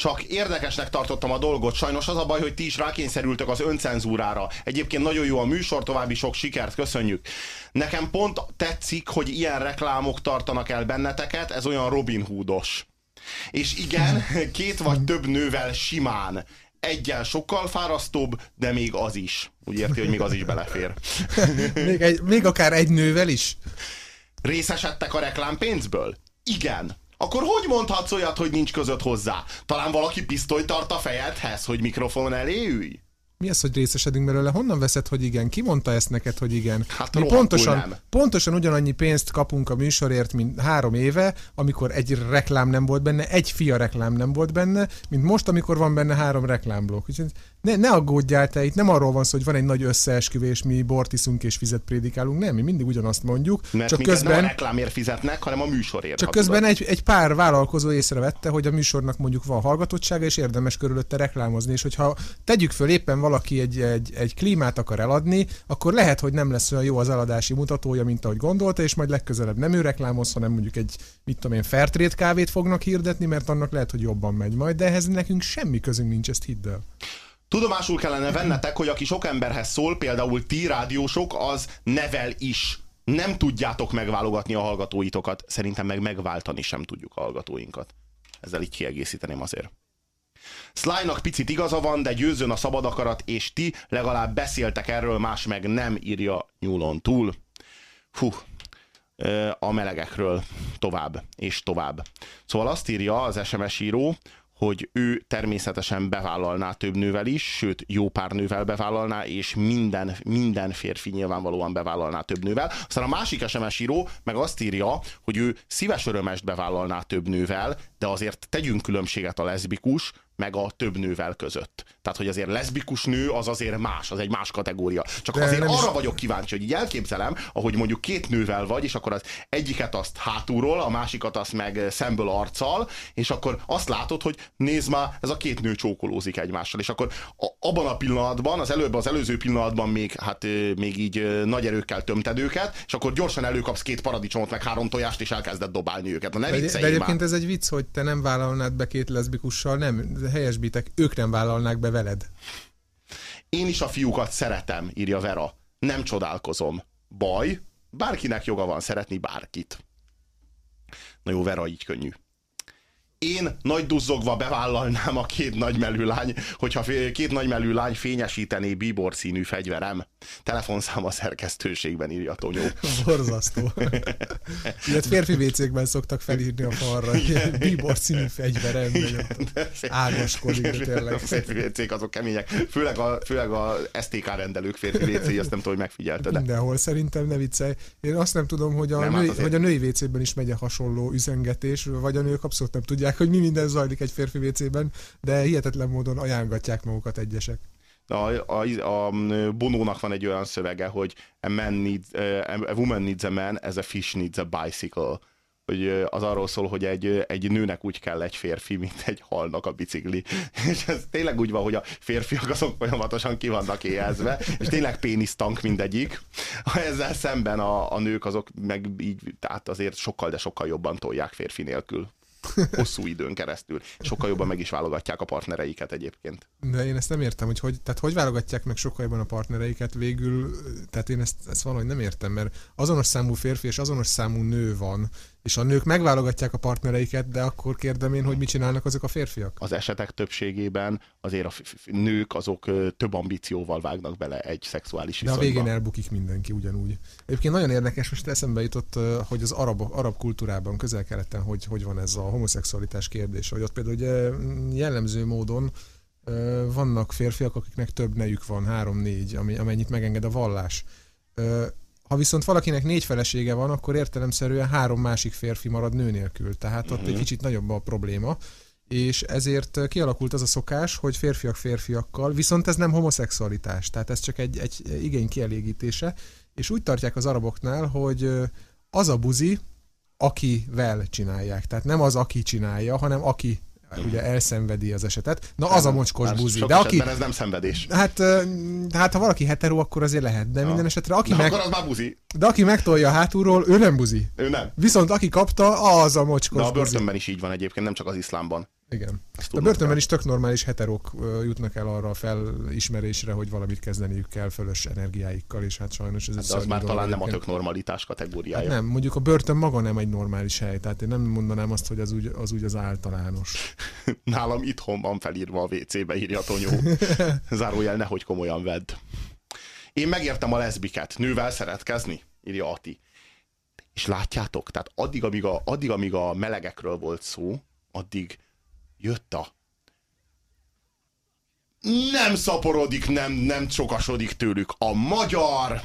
csak érdekesnek tartottam a dolgot. Sajnos az a baj, hogy ti is rákényszerültök az öncenzúrára. Egyébként nagyon jó a műsor, további sok sikert, köszönjük. Nekem pont tetszik, hogy ilyen reklámok tartanak el benneteket, ez olyan Robin Hoodos. És igen, két vagy több nővel simán. Egyel sokkal fárasztóbb, de még az is. Úgy érti, hogy még az is belefér. még, egy, még akár egy nővel is? Részesedtek a reklámpénzből? Igen. Akkor hogy mondhatsz olyat, hogy nincs között hozzá? Talán valaki pisztolyt tart a fejedhez, hogy mikrofon elé ülj? Mi az, hogy részesedünk belőle? Honnan veszed, hogy igen? Ki mondta ezt neked, hogy igen? Hát Mi pontosan, nem. pontosan ugyanannyi pénzt kapunk a műsorért, mint három éve, amikor egy reklám nem volt benne, egy fia reklám nem volt benne, mint most, amikor van benne három reklámblokk. Úgyhogy ne, ne aggódjál te, itt nem arról van szó, hogy van egy nagy összeesküvés, mi bort iszunk és fizet prédikálunk, nem, mi mindig ugyanazt mondjuk. Mert csak közben nem a reklámért fizetnek, hanem a műsorért. Csak közben egy, egy pár vállalkozó észrevette, hogy a műsornak mondjuk van hallgatottsága, és érdemes körülötte reklámozni, és hogyha tegyük föl éppen valaki egy, egy, egy klímát akar eladni, akkor lehet, hogy nem lesz olyan jó az eladási mutatója, mint ahogy gondolta, és majd legközelebb nem ő reklámoz, hanem mondjuk egy, mit tudom én, Fairtrade kávét fognak hirdetni, mert annak lehet, hogy jobban megy majd, de ehhez nekünk semmi közünk nincs, ezt hidd el. Tudomásul kellene vennetek, hogy aki sok emberhez szól, például ti rádiósok, az nevel is. Nem tudjátok megválogatni a hallgatóitokat. Szerintem meg megváltani sem tudjuk a hallgatóinkat. Ezzel így kiegészíteném azért. Slynak picit igaza van, de győzön a szabad akarat, és ti legalább beszéltek erről, más meg nem írja nyúlon túl. Fú, a melegekről tovább és tovább. Szóval azt írja az SMS író, hogy ő természetesen bevállalná több nővel is, sőt, jó pár nővel bevállalná, és minden, minden férfi nyilvánvalóan bevállalná több nővel. Aztán a másik SMS író meg azt írja, hogy ő szíves örömest bevállalná több nővel, de azért tegyünk különbséget a leszbikus, meg a több nővel között. Tehát, hogy azért leszbikus nő az azért más, az egy más kategória. Csak De azért arra is... vagyok kíváncsi, hogy így elképzelem, ahogy mondjuk két nővel vagy, és akkor az egyiket azt hátulról, a másikat azt meg szemből arccal, és akkor azt látod, hogy nézd már, ez a két nő csókolózik egymással, és akkor a, abban a pillanatban, az előbb, az előző pillanatban még, hát még így nagy erőkkel tömted őket, és akkor gyorsan előkapsz két paradicsomot, meg három tojást, és elkezded dobálni őket. Na, ne de, de egyébként már. ez egy vicc, hogy te nem vállalnád be két leszbikussal, nem, helyesbítek, ők nem vállalnák be veled. Én is a fiúkat szeretem, írja Vera. Nem csodálkozom. Baj, bárkinek joga van szeretni bárkit. Na jó, Vera, így könnyű. Én nagy duzzogva bevállalnám a két nagymelű lány, hogyha két nagymelű lány fényesítené bíbor színű fegyverem. Telefonszám a szerkesztőségben írja Tonyó. Borzasztó. Ilyet férfi vécékben szoktak felírni a falra. Ilyen bíbor színű fegyverem, ágaskodik, tényleg. A férfi vécék azok kemények. Főleg a, főleg a STK rendelők férfi vécéi, azt nem tudom, hogy megfigyelte. De... Mindenhol szerintem ne viccelj. Én azt nem tudom, hogy a, Nem, női, hát azért- hogy a női vécében is megy hasonló üzengetés, vagy a nők abszolút nem tudják, hogy mi minden zajlik egy férfi vécében, de hihetetlen módon ajánlgatják magukat egyesek. A, a, a Bonónak van egy olyan szövege, hogy a, man needs, a woman needs a man as a fish needs a bicycle. Hogy az arról szól, hogy egy, egy nőnek úgy kell egy férfi, mint egy halnak a bicikli. És ez tényleg úgy van, hogy a férfiak azok folyamatosan ki vannak éhezve, és tényleg pénisztank mindegyik. Ezzel szemben a, a nők azok meg így, tehát azért sokkal, de sokkal jobban tolják férfi nélkül. Hosszú időn keresztül. Sokkal jobban meg is válogatják a partnereiket egyébként. De én ezt nem értem, hogy hogy, tehát hogy válogatják meg sokkal jobban a partnereiket végül, tehát én ezt, ezt valahogy nem értem, mert azonos számú férfi és azonos számú nő van, és a nők megválogatják a partnereiket, de akkor kérdem én, hogy mit csinálnak azok a férfiak? az esetek többségében azért a nők azok több ambícióval vágnak bele egy szexuális De a viszonyba. végén elbukik mindenki ugyanúgy. Egyébként nagyon érdekes, most eszembe jutott, hogy az arab, arab kultúrában, közel-keleten, hogy, hogy van ez a homoszexualitás kérdés, hogy ott például ugye mm, jellemző módon vannak férfiak, akiknek több nejük van, három-négy, amennyit megenged a vallás. Ha viszont valakinek négy felesége van, akkor értelemszerűen három másik férfi marad nő nélkül. Tehát ott egy kicsit nagyobb a probléma és ezért kialakult az a szokás, hogy férfiak férfiakkal, viszont ez nem homoszexualitás, tehát ez csak egy, egy igény kielégítése, és úgy tartják az araboknál, hogy az a buzi, akivel csinálják. Tehát nem az, aki csinálja, hanem aki ugye elszenvedi az esetet. Na az a mocskos buzi. De aki, ez nem szenvedés. hát, hát ha valaki hetero, akkor azért lehet, de minden esetre aki, meg, akkor az már buzi. de aki megtolja hátulról, ő nem buzi. Ő nem. Viszont aki kapta, az a mocskos De a buzi. börtönben is így van egyébként, nem csak az iszlámban. Igen. Ezt A börtönben is tök normális heterók ö, jutnak el arra a felismerésre, hogy valamit kezdeniük kell fölös energiáikkal, és hát sajnos ez egy De az már talán nem a tök normalitás kategóriája. Hát nem, mondjuk a börtön maga nem egy normális hely, tehát én nem mondanám azt, hogy az úgy az, úgy az általános. Nálam itthon van felírva a WC-be, írja Tonyó. Zárójel, nehogy komolyan vedd. Én megértem a leszbiket. Nővel szeretkezni? Írja Ati. És látjátok, tehát addig, amíg a, addig, amíg a melegekről volt szó, addig jött a nem szaporodik, nem, nem sokasodik tőlük. A magyar,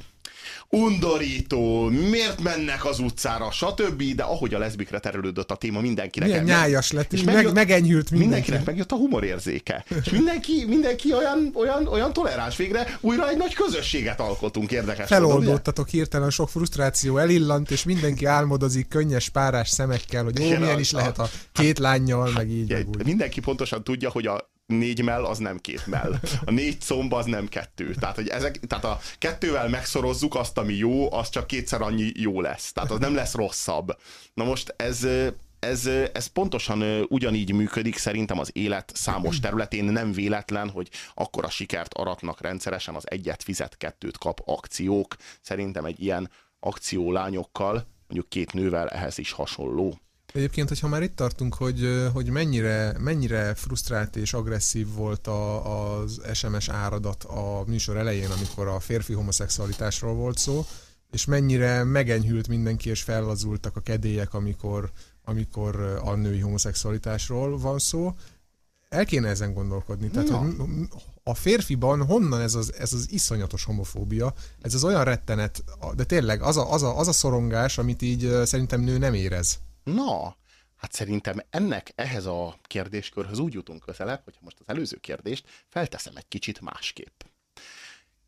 undorító, miért mennek az utcára, stb. De ahogy a leszbikre terülődött a téma, mindenkinek Milyen meg- nyájas lett, és meg, megjött- megenyhült mindenki. Mindenkinek megjött a humorérzéke. És mindenki, mindenki olyan, olyan, olyan toleráns végre. Újra egy nagy közösséget alkotunk érdekes. Feloldódtatok hirtelen, sok frusztráció elillant, és mindenki álmodozik könnyes párás szemekkel, hogy ó, milyen is lehet a két lányjal, meg így, meg úgy. mindenki pontosan tudja, hogy a négy mell az nem két mell. A négy comb az nem kettő. Tehát, hogy ezek, tehát a kettővel megszorozzuk azt, ami jó, az csak kétszer annyi jó lesz. Tehát az nem lesz rosszabb. Na most ez, ez, ez pontosan ugyanígy működik szerintem az élet számos területén. Nem véletlen, hogy akkora sikert aratnak rendszeresen az egyet fizet, kettőt kap akciók. Szerintem egy ilyen akció lányokkal, mondjuk két nővel ehhez is hasonló. Egyébként, hogyha már itt tartunk, hogy, hogy mennyire, mennyire frusztrált és agresszív volt a, az SMS áradat a műsor elején, amikor a férfi homoszexualitásról volt szó, és mennyire megenyhült mindenki, és fellazultak a kedélyek, amikor, amikor a női homoszexualitásról van szó. El kéne ezen gondolkodni. Tehát, hogy a férfiban honnan ez az, ez az iszonyatos homofóbia, ez az olyan rettenet, de tényleg az a, az a, az a szorongás, amit így szerintem nő nem érez. Na, hát szerintem ennek, ehhez a kérdéskörhöz úgy jutunk közelebb, hogyha most az előző kérdést felteszem egy kicsit másképp.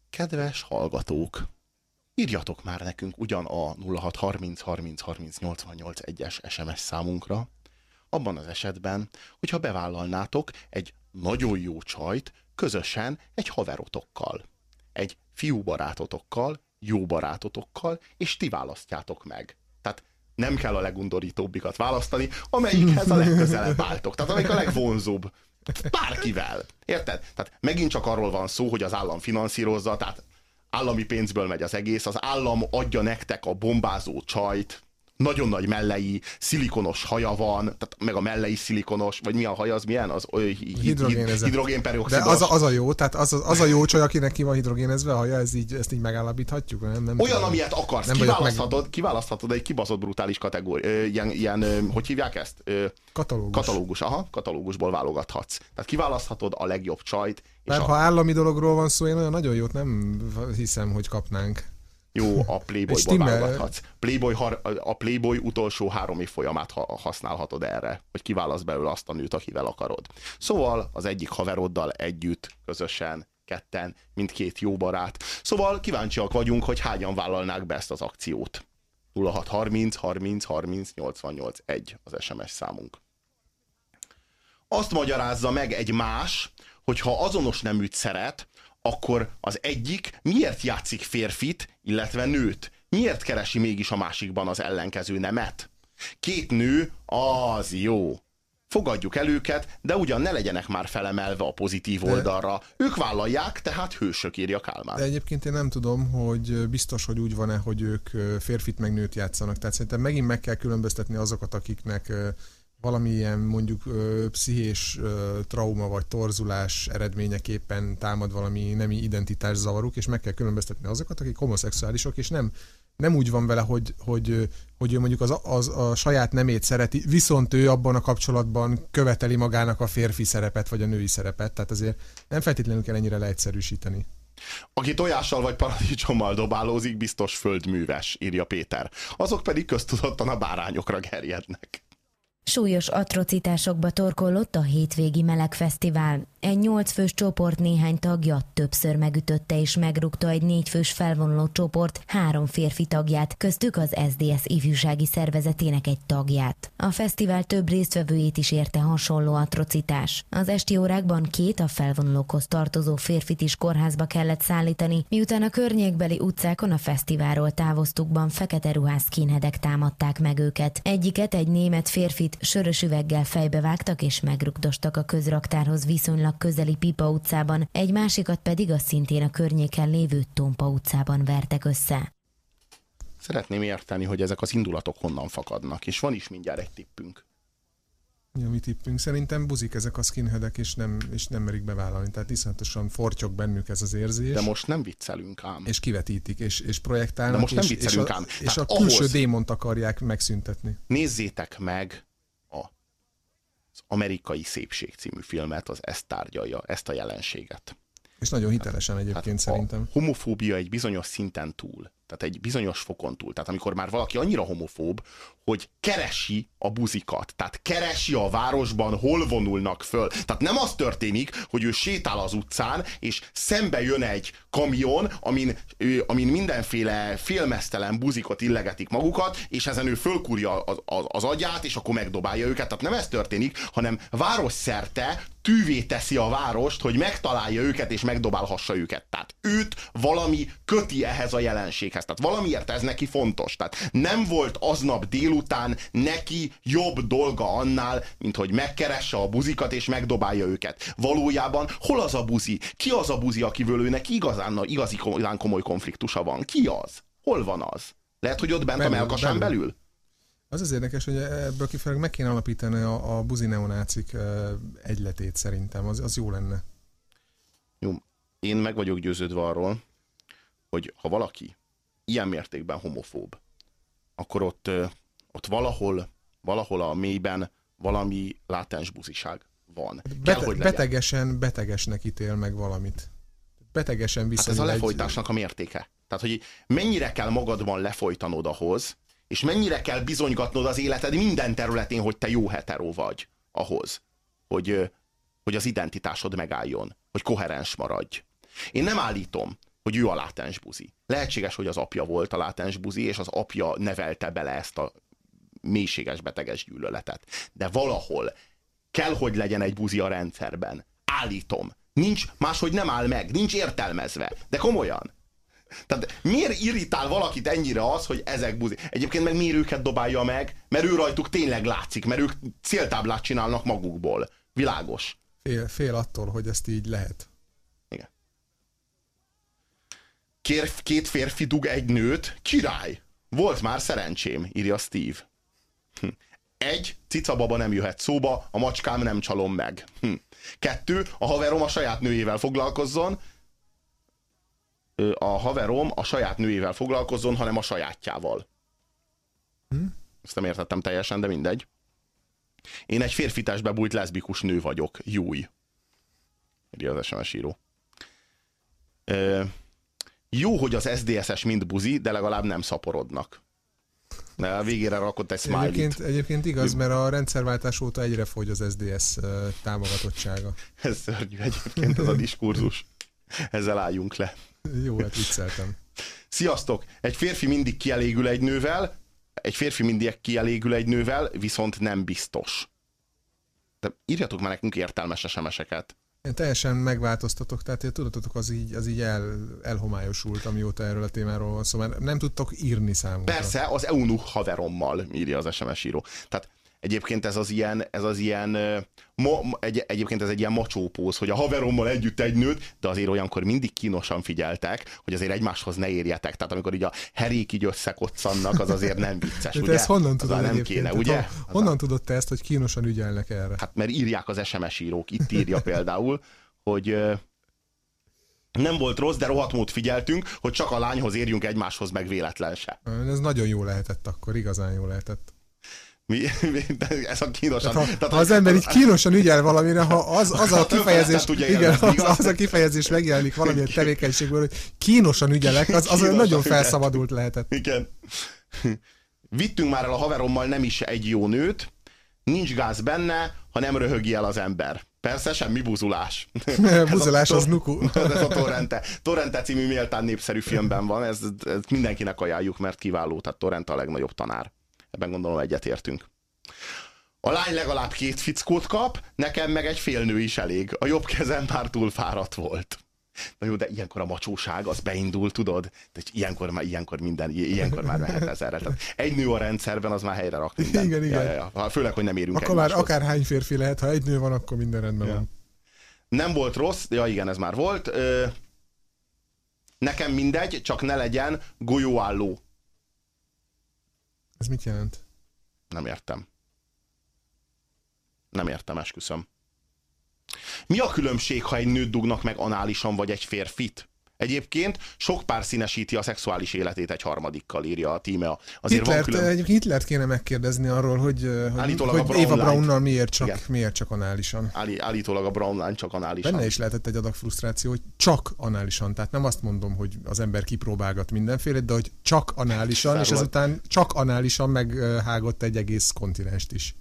Kedves hallgatók, írjatok már nekünk ugyan a 0630 30 30 88 1-es SMS számunkra, abban az esetben, hogyha bevállalnátok egy nagyon jó csajt közösen egy haverotokkal, egy fiú barátotokkal, jó barátotokkal, és ti választjátok meg. Tehát nem kell a legundorítóbbikat választani, amelyikhez a legközelebb álltok. Tehát amelyik a legvonzóbb. Bárkivel. Érted? Tehát megint csak arról van szó, hogy az állam finanszírozza, tehát állami pénzből megy az egész, az állam adja nektek a bombázó csajt, nagyon nagy mellei, szilikonos haja van, tehát meg a mellei szilikonos, vagy mi a haja, az milyen? Az ö, hid, Hidrogénezett. hidrogénperoxidos. De az a, az a jó, tehát az az a jó csaj, akinek ki van hidrogénezve a haja, ez így, ezt így megállapíthatjuk? Nem, nem Olyan, tudom. amilyet akarsz, Nem kiválaszthatod, kiválaszthatod egy kibaszott brutális kategória, ilyen, ilyen hogy hívják ezt? Katalógus. katalógus, aha, katalógusból válogathatsz. Tehát kiválaszthatod a legjobb csajt, Mert a, ha állami dologról van szó, én olyan nagyon jót nem hiszem, hogy kapnánk. Jó, a Playboyból válogathatsz. Playboy, har, a Playboy utolsó három év folyamát ha, használhatod erre, hogy kiválasz belőle azt a nőt, akivel akarod. Szóval az egyik haveroddal együtt, közösen, ketten, mindkét jó barát. Szóval kíváncsiak vagyunk, hogy hányan vállalnák be ezt az akciót. 0630 30 30 88 1 az SMS számunk. Azt magyarázza meg egy más, hogy ha azonos neműt szeret, akkor az egyik miért játszik férfit, illetve nőt? Miért keresi mégis a másikban az ellenkező nemet? Két nő, az jó. Fogadjuk el őket, de ugyan ne legyenek már felemelve a pozitív oldalra. Ők vállalják, tehát hősök, írja Kálmán. De egyébként én nem tudom, hogy biztos, hogy úgy van-e, hogy ők férfit meg nőt játszanak. Tehát szerintem megint meg kell különböztetni azokat, akiknek valamilyen mondjuk ö, pszichés ö, trauma vagy torzulás eredményeképpen támad valami nemi identitás zavaruk, és meg kell különböztetni azokat, akik homoszexuálisok, és nem nem úgy van vele, hogy, hogy, hogy ő mondjuk az, az, a saját nemét szereti, viszont ő abban a kapcsolatban követeli magának a férfi szerepet, vagy a női szerepet. Tehát azért nem feltétlenül kell ennyire leegyszerűsíteni. Aki tojással vagy paradicsommal dobálózik, biztos földműves, írja Péter. Azok pedig köztudottan a bárányokra gerjednek. Súlyos atrocitásokba torkollott a hétvégi melegfesztivál. Egy nyolcfős csoport néhány tagja többször megütötte és megrúgta egy négyfős felvonuló csoport három férfi tagját, köztük az SDS ifjúsági szervezetének egy tagját. A fesztivál több résztvevőjét is érte hasonló atrocitás. Az esti órákban két a felvonulókhoz tartozó férfit is kórházba kellett szállítani, miután a környékbeli utcákon a fesztiválról távoztukban fekete ruhás skinheadek támadták meg őket. Egyiket egy német férfit sörös üveggel fejbevágtak és megrugdostak a közraktárhoz viszonylag közeli Pipa utcában, egy másikat pedig a szintén a környéken lévő Tompa utcában vertek össze. Szeretném érteni, hogy ezek az indulatok honnan fakadnak, és van is mindjárt egy tippünk. Mi a mi tippünk? Szerintem buzik ezek a skinheadek, és nem, és nem merik bevállalni. Tehát iszonyatosan fortyog bennük ez az érzés. De most nem viccelünk ám. és kivetítik, és, és projektálnak, De most nem és, viccelünk és a, ám. és Tehát a külső ahhoz- démont akarják megszüntetni. Nézzétek meg amerikai szépség című filmet, az ezt tárgyalja, ezt a jelenséget. És nagyon hitelesen egyébként szerintem. A homofóbia egy bizonyos szinten túl, tehát egy bizonyos fokon túl. Tehát amikor már valaki annyira homofób, hogy keresi a buzikat, tehát keresi a városban, hol vonulnak föl. Tehát nem az történik, hogy ő sétál az utcán, és szembe jön egy kamion, amin, ő, amin mindenféle félmeztelen buzikot illegetik magukat, és ezen ő fölkúrja az, az, az agyát, és akkor megdobálja őket. Tehát nem ez történik, hanem városszerte tűvé teszi a várost, hogy megtalálja őket, és megdobálhassa őket. Tehát őt valami köti ehhez a jelenséghez. Tehát valamiért ez neki fontos. Tehát nem volt aznap délután neki jobb dolga annál, mint hogy megkeresse a buzikat, és megdobálja őket. Valójában hol az a buzi? Ki az a buzi, akivel őnek igazán, igazi igazán komoly konfliktusa van? Ki az? Hol van az? Lehet, hogy ott bent Belül, a melkasán belül. belül? Az az érdekes, hogy ebből kifelé meg kéne alapítani a, a buzi neonácik egyletét szerintem. Az, az jó lenne. Jó, én meg vagyok győződve arról, hogy ha valaki ilyen mértékben homofób, akkor ott, ott valahol, valahol a mélyben valami látens buziság van. Kell, Bete, legyen. betegesen, betegesnek ítél meg valamit. Betegesen Hát viszonyul ez a egy- lefolytásnak a mértéke. Tehát, hogy mennyire kell magadban lefolytanod ahhoz, és mennyire kell bizonygatnod az életed minden területén, hogy te jó hetero vagy ahhoz, hogy, hogy az identitásod megálljon, hogy koherens maradj. Én nem állítom, hogy ő a látens buzi. Lehetséges, hogy az apja volt a látens buzi, és az apja nevelte bele ezt a mélységes beteges gyűlöletet. De valahol kell, hogy legyen egy buzi a rendszerben. Állítom. Nincs, máshogy nem áll meg, nincs értelmezve. De komolyan. Tehát miért irritál valakit ennyire az, hogy ezek buzi? Egyébként meg miért őket dobálja meg? Mert ő rajtuk tényleg látszik, mert ők céltáblát csinálnak magukból. Világos. Fél, fél attól, hogy ezt így lehet. Kér, két férfi dug egy nőt, király. Volt már szerencsém, írja Steve. Hm. Egy, cicababa nem jöhet szóba, a macskám nem csalom meg. Hm. Kettő, a haverom a saját nőjével foglalkozzon, a haverom a saját nőjével foglalkozzon, hanem a sajátjával. Hm? Ezt nem értettem teljesen, de mindegy. Én egy férfitásbe bújt leszbikus nő vagyok. Júj. Írja az SMS író. Ö, jó, hogy az SDSS mind buzi, de legalább nem szaporodnak. De a végére rakott egy smiley egyébként, egyébként igaz, mert a rendszerváltás óta egyre fogy az SDS támogatottsága. Ez szörnyű egyébként ez a diskurzus. Ezzel álljunk le. Jó, hát vicceltem. Sziasztok! Egy férfi mindig kielégül egy nővel, egy férfi mindig kielégül egy nővel, viszont nem biztos. De írjatok már nekünk értelmes SMS-eket. Én teljesen megváltoztatok, tehát a tudatotok az így, az így el, elhomályosult, amióta erről a témáról van szó, szóval nem tudtok írni számunkra. Persze, az eunuch haverommal írja az SMS író. Tehát Egyébként ez az ilyen, ez az ilyen ma, egy, egyébként ez egy ilyen macsópóz, hogy a haverommal együtt egy nőt, de azért olyankor mindig kínosan figyeltek, hogy azért egymáshoz ne érjetek. Tehát amikor így a herék így összekoccannak, az azért nem vicces, de ugye? ezt honnan tudod nem kéne, ugye? Honnan a... tudod te ezt, hogy kínosan ügyelnek erre? Hát mert írják az SMS írók, itt írja például, hogy nem volt rossz, de rohadt mód figyeltünk, hogy csak a lányhoz érjünk egymáshoz meg véletlen se. Ez nagyon jó lehetett akkor, igazán jó lehetett. Mi, mi, ez a kínosan. Tehát ha, tehát, ha az ember így kínosan ügyel valamire, ha az, az a kifejezés, igen, az, az a kifejezés megjelenik valamilyen tevékenységből, hogy kínosan ügyelek, az, az nagyon felszabadult lehetett. Igen. Vittünk már el a haverommal nem is egy jó nőt, nincs gáz benne, ha nem röhögi el az ember. Persze, semmi buzulás. buzulás az nuku. ez a Torrente. Torrente című méltán népszerű filmben van, ez, ez mindenkinek ajánljuk, mert kiváló, tehát Torrente a legnagyobb tanár. Ebben gondolom egyetértünk. A lány legalább két fickót kap, nekem meg egy félnő is elég. A jobb kezem már túl fáradt volt. Na jó, de ilyenkor a macsóság az beindul, tudod? De ilyenkor már, ilyenkor minden, ilyenkor már mehet ezerre. Tehát egy nő a rendszerben, az már helyre rak minden. Igen, igen. Ja, ja, ja. Főleg, hogy nem érünk Akkor már akárhány férfi lehet, ha egy nő van, akkor minden rendben ja. van. Nem volt rossz, ja igen, ez már volt. Nekem mindegy, csak ne legyen golyóálló. Ez mit jelent? Nem értem. Nem értem, esküszöm. Mi a különbség, ha egy nőt dugnak meg análisan, vagy egy férfit? Egyébként sok pár színesíti a szexuális életét egy harmadikkal, írja a tíme. Azért Hitlert, van külön... Hitlert kéne megkérdezni arról, hogy, hogy, hogy Brown Éva Brownnal miért csak, miért csak análisan. Állí, állítólag a Brown line csak análisan. Benne is lehetett egy adag frusztráció, hogy csak análisan. Tehát nem azt mondom, hogy az ember kipróbálgat mindenféle, de hogy csak análisan, és ezután csak análisan meghágott egy egész kontinenst is.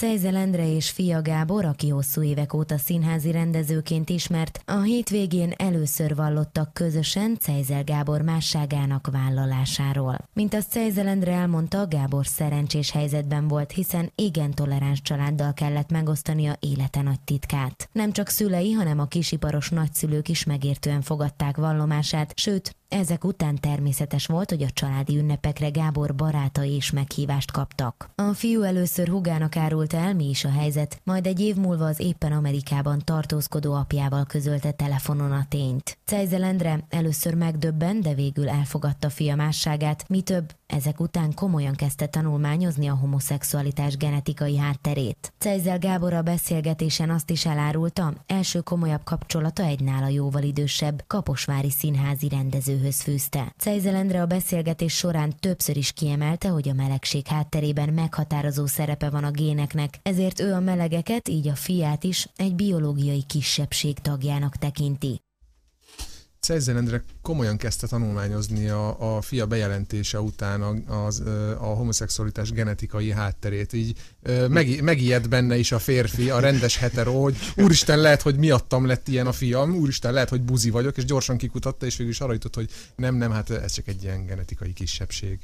Cejzel Endre és fia Gábor, aki hosszú évek óta színházi rendezőként ismert, a hétvégén először vallottak közösen Cejzel Gábor másságának vállalásáról. Mint azt Cejzel Endre elmondta, Gábor szerencsés helyzetben volt, hiszen igen toleráns családdal kellett megosztania élete nagy titkát. Nem csak szülei, hanem a kisiparos nagyszülők is megértően fogadták vallomását, sőt, ezek után természetes volt, hogy a családi ünnepekre Gábor barátai is meghívást kaptak. A fiú először hugának árult el, mi is a helyzet, majd egy év múlva az éppen Amerikában tartózkodó apjával közölte telefonon a tényt. Cejzel először megdöbben, de végül elfogadta fia másságát, mi több, ezek után komolyan kezdte tanulmányozni a homoszexualitás genetikai hátterét. Cejzel Gábor a beszélgetésen azt is elárulta, első komolyabb kapcsolata egy nála jóval idősebb, kaposvári színházi rendezőhöz fűzte. Cejzel Endre a beszélgetés során többször is kiemelte, hogy a melegség hátterében meghatározó szerepe van a géneknek, ezért ő a melegeket, így a fiát is egy biológiai kisebbség tagjának tekinti. Cejzen Endre komolyan kezdte tanulmányozni a, a fia bejelentése után a, az, a homoszexualitás genetikai hátterét. Így meg, megijedt benne is a férfi, a rendes hetero, hogy úristen lehet, hogy miattam lett ilyen a fiam, úristen lehet, hogy buzi vagyok, és gyorsan kikutatta, és végül is arra jutott, hogy nem, nem, hát ez csak egy ilyen genetikai kisebbség.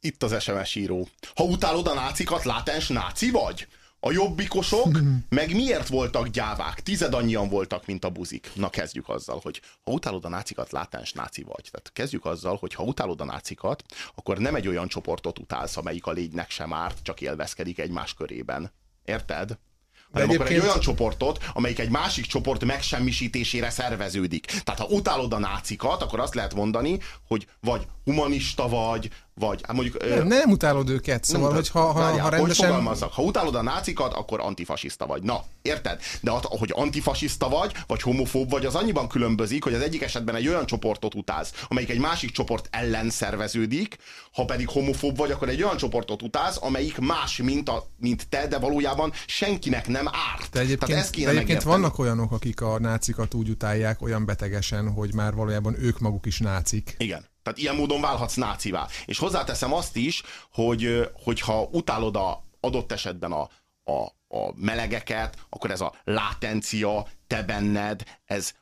Itt az SMS író. Ha utálod a nácikat, látens náci vagy? A jobbikosok meg miért voltak gyávák? Tized annyian voltak, mint a buzik. Na kezdjük azzal, hogy ha utálod a nácikat, látás náci vagy. Tehát kezdjük azzal, hogy ha utálod a nácikat, akkor nem egy olyan csoportot utálsz, amelyik a légynek sem árt, csak élvezkedik egymás körében. Érted? hanem egyébként... akkor egy olyan csoportot, amelyik egy másik csoport megsemmisítésére szerveződik. Tehát ha utálod a nácikat, akkor azt lehet mondani, hogy vagy humanista vagy, vagy hát mondjuk... Nem, nem utálod őket, szóval, nem, hogy ha, ha, várjál, ha rendesen... Hogy ha utálod a nácikat, akkor antifasiszta vagy. Na, érted? De at, hogy antifasiszta vagy, vagy homofób vagy, az annyiban különbözik, hogy az egyik esetben egy olyan csoportot utálsz, amelyik egy másik csoport ellen szerveződik, ha pedig homofób vagy, akkor egy olyan csoportot utálsz, amelyik más, mint, a, mint te, de valójában senkinek nem árt. De egyébként, Tehát ezt kéne de egyébként megérteni. vannak olyanok, akik a nácikat úgy utálják olyan betegesen, hogy már valójában ők maguk is nácik. Igen. Tehát ilyen módon válhatsz nácivá. És hozzáteszem azt is, hogy hogyha utálod a adott esetben a, a, a melegeket, akkor ez a látencia, te benned, ez,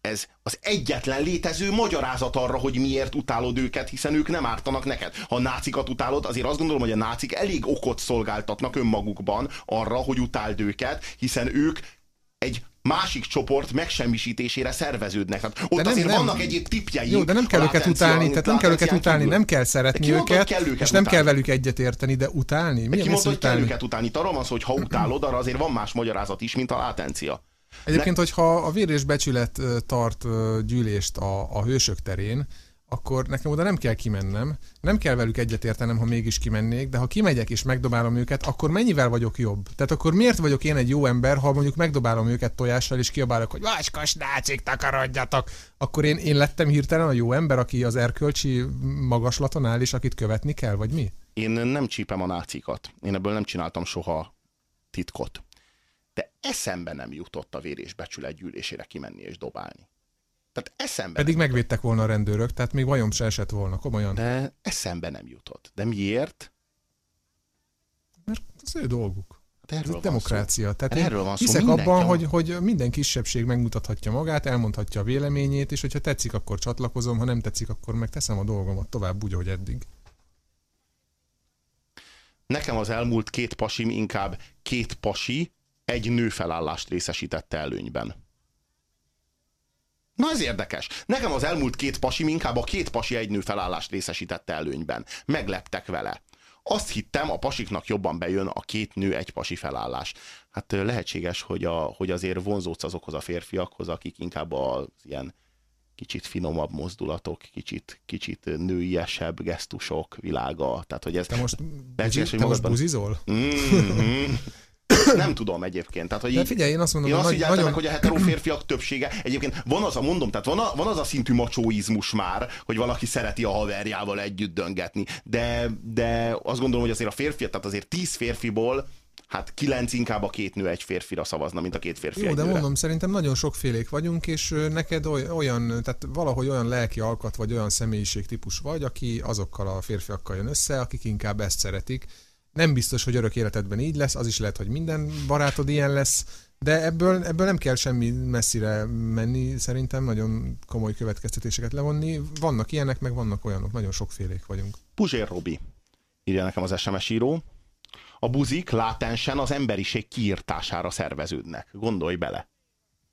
ez az egyetlen létező magyarázat arra, hogy miért utálod őket, hiszen ők nem ártanak neked. Ha a nácikat utálod, azért azt gondolom, hogy a nácik elég okot szolgáltatnak önmagukban arra, hogy utáld őket, hiszen ők egy másik csoport megsemmisítésére szerveződnek. Tehát ott De nem- azért nem. vannak egyéb tipjeink. Jó, de nem kell őket utálni, tehát nem kell őket utálni, kívül. nem kell De szeretni ki mondta, őket, kell őket és nem kell utálni? velük egyetérteni, de utálni? Mi De ki mondta, hogy kell utálni? őket utálni? Itt arról van szó, hogy ha utálod, arra azért van más magyarázat is, mint a látencia. Egyébként, hogyha a vér és becsület tart gyűlést a, a hősök terén, akkor nekem oda nem kell kimennem, nem kell velük egyetértenem, ha mégis kimennék, de ha kimegyek és megdobálom őket, akkor mennyivel vagyok jobb? Tehát akkor miért vagyok én egy jó ember, ha mondjuk megdobálom őket tojással, és kiabálok, hogy vaskos nácik, takarodjatok, akkor én, én lettem hirtelen a jó ember, aki az erkölcsi magaslaton áll, és akit követni kell, vagy mi? Én nem csípem a nácikat. Én ebből nem csináltam soha titkot. De eszembe nem jutott a vér gyűlésére kimenni és dobálni. Tehát eszembe Pedig nem, megvédtek volna a rendőrök, tehát még bajom se esett volna, komolyan. De... eszembe nem jutott. De miért? Mert az ő dolguk. Hát Ez erről van demokrácia. Tehát Erről én van szó, hiszek mindenki abban, hogy, hogy minden kisebbség megmutathatja magát, elmondhatja a véleményét, és hogyha tetszik, akkor csatlakozom, ha nem tetszik, akkor meg teszem a dolgomat tovább úgy, ahogy eddig. Nekem az elmúlt két pasim inkább két pasi, egy nő felállást részesítette előnyben. Na ez érdekes. Nekem az elmúlt két pasim inkább a két pasi egy nő felállást részesítette előnyben. Megleptek vele. Azt hittem, a pasiknak jobban bejön a két nő egy pasi felállás. Hát lehetséges, hogy, a, hogy azért vonzódsz azokhoz a férfiakhoz, akik inkább az ilyen kicsit finomabb mozdulatok, kicsit, kicsit nőiesebb gesztusok világa. Tehát, hogy ez... Te most, buzi, te most buzizol? Mhm. Nem tudom egyébként. Tehát, hogy De így- figyelj, én azt mondom, én hogy azt nagy- nagyon- meg, hogy a hetero férfiak többsége, egyébként van az a, mondom, tehát van, a, van az a szintű macsóizmus már, hogy valaki szereti a haverjával együtt döngetni, de, de azt gondolom, hogy azért a férfi, tehát azért tíz férfiból, hát kilenc inkább a két nő egy férfira szavazna, mint a két férfi Jó, egy de nőre. mondom, szerintem nagyon sokfélék vagyunk, és neked oly- olyan, tehát valahogy olyan lelki alkat, vagy olyan személyiségtípus vagy, aki azokkal a férfiakkal jön össze, akik inkább ezt szeretik. Nem biztos, hogy örök életedben így lesz, az is lehet, hogy minden barátod ilyen lesz, de ebből, ebből nem kell semmi messzire menni, szerintem nagyon komoly következtetéseket levonni. Vannak ilyenek, meg vannak olyanok, nagyon sokfélék vagyunk. Puzsér Robi, írja nekem az SMS író. A buzik látensen az emberiség kiirtására szerveződnek. Gondolj bele.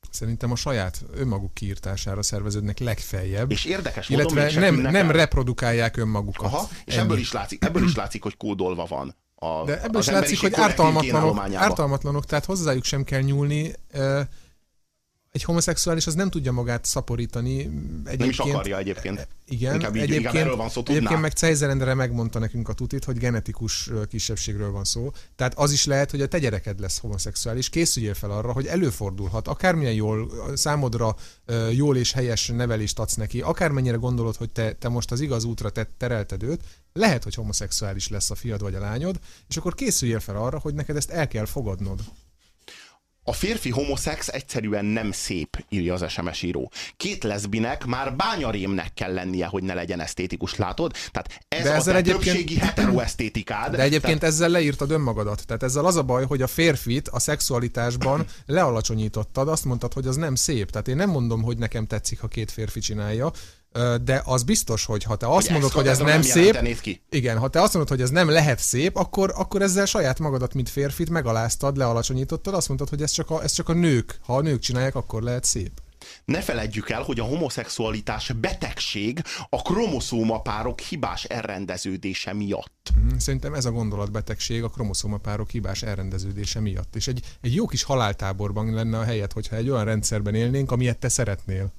Szerintem a saját önmaguk kiirtására szerveződnek legfeljebb, És érdekes módon illetve nem, nem reprodukálják önmagukat. Aha, és Ennyi. ebből is, látszik, ebből is látszik, hogy kódolva van. A, De ebből is látszik, hogy ártalmatlanok, ártalmatlanok, tehát hozzájuk sem kell nyúlni. Egy homoszexuális az nem tudja magát szaporítani. Egyébként, Nem is akarja egyébként. Igen, Inkább így- egyébként, inkább erről van szó, tudná. egyébként meg Cejzerendre megmondta nekünk a tutit, hogy genetikus kisebbségről van szó. Tehát az is lehet, hogy a te gyereked lesz homoszexuális. Készüljél fel arra, hogy előfordulhat. Akármilyen jól, számodra jól és helyes nevelést adsz neki, akármennyire gondolod, hogy te, te most az igaz útra te, terelted őt, lehet, hogy homoszexuális lesz a fiad vagy a lányod, és akkor készüljél fel arra, hogy neked ezt el kell fogadnod. A férfi homoszex egyszerűen nem szép, írja az SMS író. Két leszbinek már bányarémnek kell lennie, hogy ne legyen esztétikus, látod? Tehát ez De a ezzel te egyébként- többségi heteroesztétikád. De egyébként ezzel leírtad önmagadat. Tehát ezzel az a baj, hogy a férfit a szexualitásban lealacsonyítottad, azt mondtad, hogy az nem szép. Tehát én nem mondom, hogy nekem tetszik, ha két férfi csinálja, de az biztos, hogy ha te azt Hogy mondod, hogy ez nem nem szép, ki. igen, ha te azt mondod, hogy ez nem lehet szép, akkor, akkor ezzel saját magadat, mint férfit megaláztad, lealacsonyítottad, azt mondtad, hogy ez csak, a, ez csak a nők. Ha a nők csinálják, akkor lehet szép. Ne feledjük el, hogy a homoszexualitás betegség a kromoszómapárok hibás elrendeződése miatt. Mm, Szerintem ez a gondolatbetegség a kromoszomapárok hibás elrendeződése miatt. És egy, egy jó kis haláltáborban lenne a helyet, hogyha egy olyan rendszerben élnénk, amilyet te szeretnél.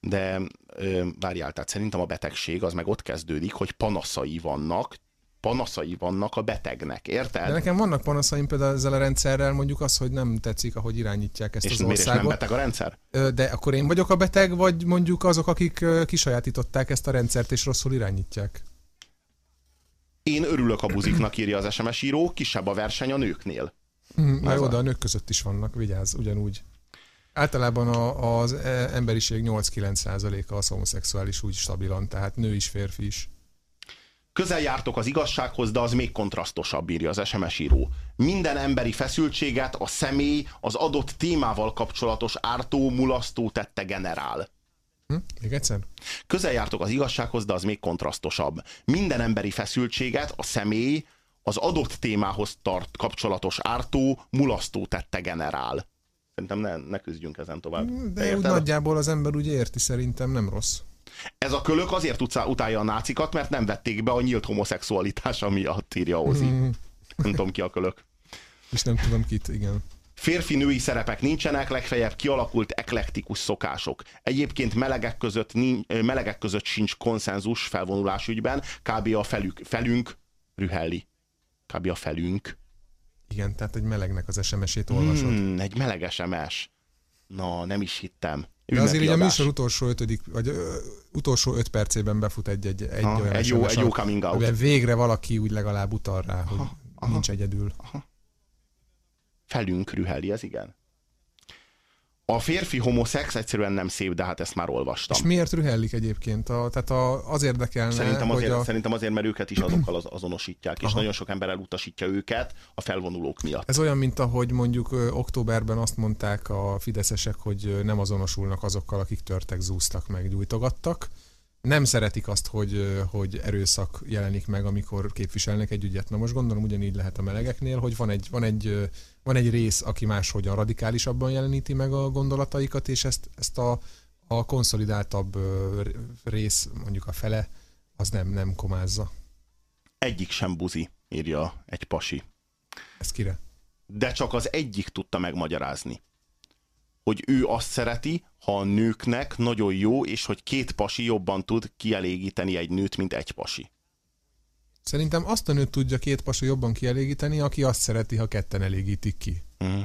De ö, várjál, tehát szerintem a betegség az meg ott kezdődik, hogy panaszai vannak, panaszai vannak a betegnek, érted? De nekem vannak panaszaim például ezzel a rendszerrel, mondjuk az, hogy nem tetszik, ahogy irányítják ezt és az miért is nem országot. beteg a rendszer? De akkor én vagyok a beteg, vagy mondjuk azok, akik kisajátították ezt a rendszert és rosszul irányítják? Én örülök a buziknak, írja az SMS író, kisebb a verseny a nőknél. Hm, Ez jó, de a nők között is vannak, vigyázz, ugyanúgy. Általában a, az e- emberiség 8-9%-a az homoszexuális úgy stabilan, tehát nő is, férfi is. Közel jártok az igazsághoz, de az még kontrasztosabb, írja az SMS író. Minden emberi feszültséget a személy az adott témával kapcsolatos ártó, mulasztó tette generál. Hm? Még egyszer? Közel jártok az igazsághoz, de az még kontrasztosabb. Minden emberi feszültséget a személy az adott témához tart kapcsolatos ártó, mulasztó tette generál. Szerintem ne, ne küzdjünk ezen tovább. Te De úgy nagyjából az ember úgy érti, szerintem nem rossz. Ez a kölök azért utá- utálja a nácikat, mert nem vették be a nyílt homoszexualitása miatt, írja Ozi. Nem tudom ki a kölök. És nem tudom kit, igen. Férfi-női szerepek nincsenek, legfeljebb kialakult eklektikus szokások. Egyébként melegek között, nin- ö, melegek között sincs konszenzus felvonulás ügyben, kb. a felük, felünk rühelli. Kb. a felünk. Igen, tehát egy melegnek az SMS-ét olvasod. Hmm. Egy meleg SMS. Na, nem is hittem. De azért így a műsor utolsó ötödik, vagy ö, utolsó öt percében befut egy, egy, egy Ha, olyan egy jó- egy jó coming out. végre valaki úgy legalább utal rá, hogy nincs egyedül. Felünk rühelli, ez igen. A férfi homoszex egyszerűen nem szép, de hát ezt már olvastam. És miért rühellik egyébként? A, tehát a, az érdekelne, Szerintem azért, hogy a, szerintem azért, mert őket is azokkal az, azonosítják, és Aha. nagyon sok ember elutasítja őket a felvonulók miatt. ez olyan, mint ahogy mondjuk ö, októberben azt mondták a fideszesek, hogy nem azonosulnak azokkal, akik törtek, zúztak, meg gyújtogattak. Nem szeretik azt, hogy, hogy erőszak jelenik meg, amikor képviselnek egy ügyet. Na most gondolom ugyanígy lehet a melegeknél, hogy van egy, van egy, van egy rész, aki máshogyan radikálisabban jeleníti meg a gondolataikat, és ezt, ezt a, a konszolidáltabb rész, mondjuk a fele, az nem, nem komázza. Egyik sem buzi, írja egy pasi. Ez kire? De csak az egyik tudta megmagyarázni, hogy ő azt szereti, ha a nőknek nagyon jó, és hogy két pasi jobban tud kielégíteni egy nőt, mint egy pasi. Szerintem azt a nőt tudja két pasi jobban kielégíteni, aki azt szereti, ha ketten elégítik ki. Mm.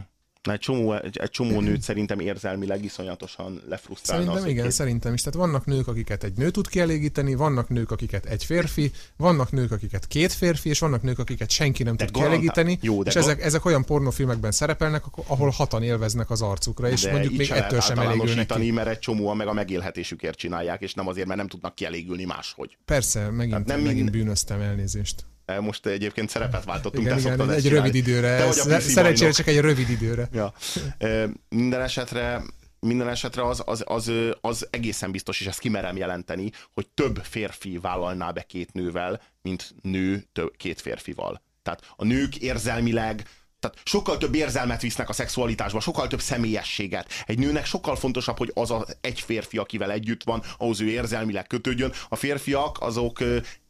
Egy, csomó, egy, egy csomó nőt szerintem érzelmileg iszonyatosan lefrusztrálna. Szerintem az, igen, két- szerintem is. Tehát vannak nők, akiket egy nő tud kielégíteni, vannak nők, akiket egy férfi, vannak nők, akiket két férfi, és vannak nők, akiket senki nem De tud garantál- kielégíteni, Jó, de és ga- ezek, ezek olyan pornófilmekben szerepelnek, ahol hatan élveznek az arcukra, és de mondjuk még ettől sem elégülnek általánosítani, ki. mert egy csomóan meg a megélhetésükért csinálják, és nem azért, mert nem tudnak kielégülni máshogy. Persze, megint, Tehát nem megint bűnöztem elnézést. E, Most egyébként szerepet váltottunk, Igen, te igen, szoktad egy, ezt rövid időre. Te vagy Szerencsére csak egy rövid időre. Ja. E, Minden esetre minden esetre az, az, az, az egészen biztos, és ezt kimerem jelenteni, hogy több férfi vállalná be két nővel, mint nő tö- két férfival. Tehát a nők érzelmileg, tehát sokkal több érzelmet visznek a szexualitásba, sokkal több személyességet. Egy nőnek sokkal fontosabb, hogy az a egy férfi, akivel együtt van, ahhoz ő érzelmileg kötődjön. A férfiak azok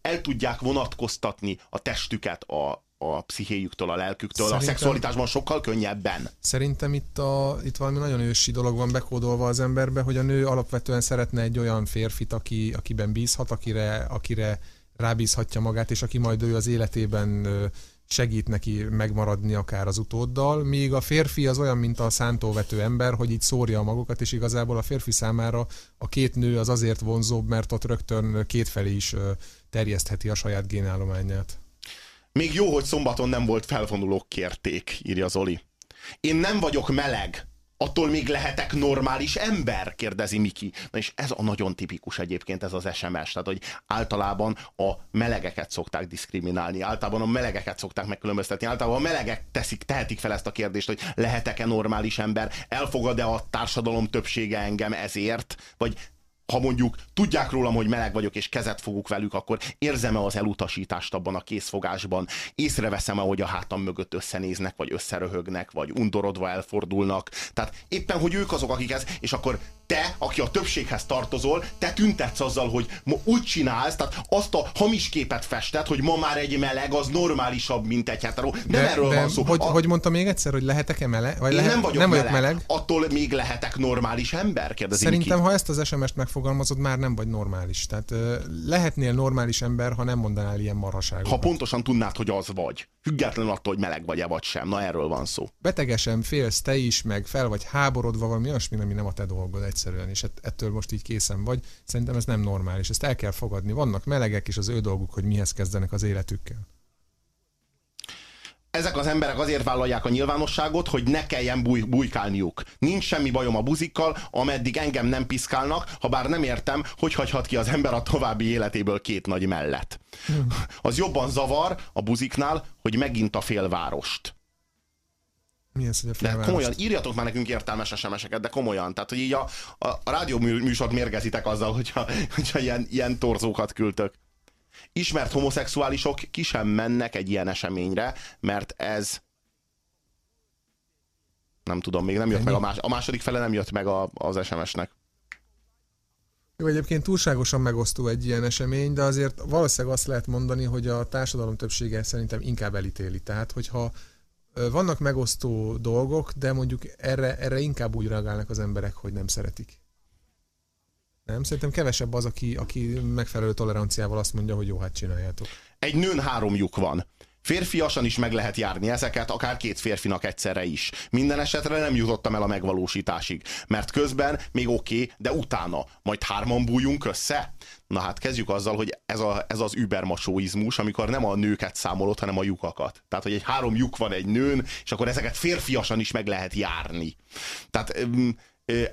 el tudják vonatkoztatni a testüket a, a pszichéjüktől, a lelküktől, Szerintem- a szexualitásban sokkal könnyebben. Szerintem itt, a, itt valami nagyon ősi dolog van bekódolva az emberbe, hogy a nő alapvetően szeretne egy olyan férfit, aki, akiben bízhat, akire, akire rábízhatja magát, és aki majd ő az életében segít neki megmaradni akár az utóddal, míg a férfi az olyan, mint a szántóvető ember, hogy így szórja a magokat, és igazából a férfi számára a két nő az azért vonzóbb, mert ott rögtön kétfelé is terjesztheti a saját génállományát. Még jó, hogy szombaton nem volt felvonulók kérték, írja Zoli. Én nem vagyok meleg. Attól még lehetek normális ember? kérdezi Miki. Na és ez a nagyon tipikus egyébként ez az SMS, tehát hogy általában a melegeket szokták diszkriminálni, általában a melegeket szokták megkülönböztetni, általában a melegek teszik, tehetik fel ezt a kérdést, hogy lehetek-e normális ember, elfogad-e a társadalom többsége engem ezért, vagy ha mondjuk tudják rólam, hogy meleg vagyok, és kezet fogok velük, akkor érzem-e az elutasítást abban a készfogásban, észreveszem-e, hogy a hátam mögött összenéznek, vagy összeröhögnek, vagy undorodva elfordulnak. Tehát éppen, hogy ők azok, akik ez, és akkor te, aki a többséghez tartozol, te tüntetsz azzal, hogy ma úgy csinálsz, tehát azt a hamis képet fested, hogy ma már egy meleg az normálisabb, mint egy hetero. Nem De- erről de van szó. Hogy, a, hogy mondta még egyszer, hogy lehetek-e meleg? Vagy én lehet, nem vagyok, nem meleg. vagyok meleg. Attól még lehetek normális ember? Kérdezi Szerintem, Miki. ha ezt az SMS-t megfogalmazod, már nem vagy normális. Tehát ö, lehetnél normális ember, ha nem mondanál ilyen marhaságokat. Ha pontosan tudnád, hogy az vagy. Függetlenül attól, hogy meleg vagy-e vagy sem. Na erről van szó. betegesen félsz te is, meg fel vagy háborodva, valami olyasmi, ami nem a te dolgod egyszerűen, és ett- ettől most így készen vagy. Szerintem ez nem normális, ezt el kell fogadni. Vannak melegek, és az ő dolguk, hogy mihez kezdenek az életükkel. Ezek az emberek azért vállalják a nyilvánosságot, hogy ne kelljen búj, bujkálniuk. Nincs semmi bajom a buzikkal, ameddig engem nem piszkálnak, ha bár nem értem, hogy hagyhat ki az ember a további életéből két nagy mellet. Az jobban zavar a buziknál, hogy megint a félvárost. Mi ez, hogy a De komolyan, írjatok már nekünk értelmes SMS-eket, de komolyan. Tehát, hogy így a, a, a rádió mű- műsort mérgezitek azzal, hogyha, hogyha ilyen, ilyen torzókat küldtök. Ismert homoszexuálisok ki sem mennek egy ilyen eseményre, mert ez nem tudom, még nem jött Ennyi? meg a, más, a második fele nem jött meg a, az SMS-nek. Jó, egyébként túlságosan megosztó egy ilyen esemény, de azért valószínűleg azt lehet mondani, hogy a társadalom többsége szerintem inkább elítéli. Tehát, hogyha vannak megosztó dolgok, de mondjuk erre, erre inkább úgy reagálnak az emberek, hogy nem szeretik. Nem? Szerintem kevesebb az, aki, aki megfelelő toleranciával azt mondja, hogy jó, hát csináljátok. Egy nőn három lyuk van. Férfiasan is meg lehet járni ezeket, akár két férfinak egyszerre is. Minden esetre nem jutottam el a megvalósításig, mert közben még oké, okay, de utána majd hárman bújjunk össze? Na hát kezdjük azzal, hogy ez, a, ez az übermasóizmus, amikor nem a nőket számolod, hanem a lyukakat. Tehát, hogy egy három lyuk van egy nőn, és akkor ezeket férfiasan is meg lehet járni. Tehát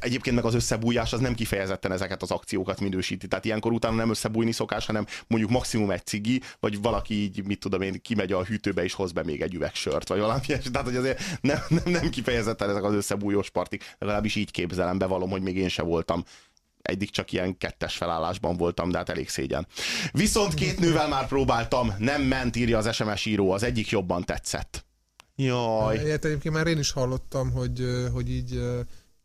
Egyébként meg az összebújás az nem kifejezetten ezeket az akciókat minősíti. Tehát ilyenkor utána nem összebújni szokás, hanem mondjuk maximum egy cigi, vagy valaki így, mit tudom én, kimegy a hűtőbe és hoz be még egy üveg sört, vagy valami ilyesmi. Tehát, hogy azért nem, nem, nem kifejezetten ezek az összebújós partik. Legalábbis így képzelem, bevallom, hogy még én se voltam. Eddig csak ilyen kettes felállásban voltam, de hát elég szégyen. Viszont két nővel már próbáltam, nem ment, írja az SMS író, az egyik jobban tetszett. Jaj. Ilyet egyébként már én is hallottam, hogy, hogy így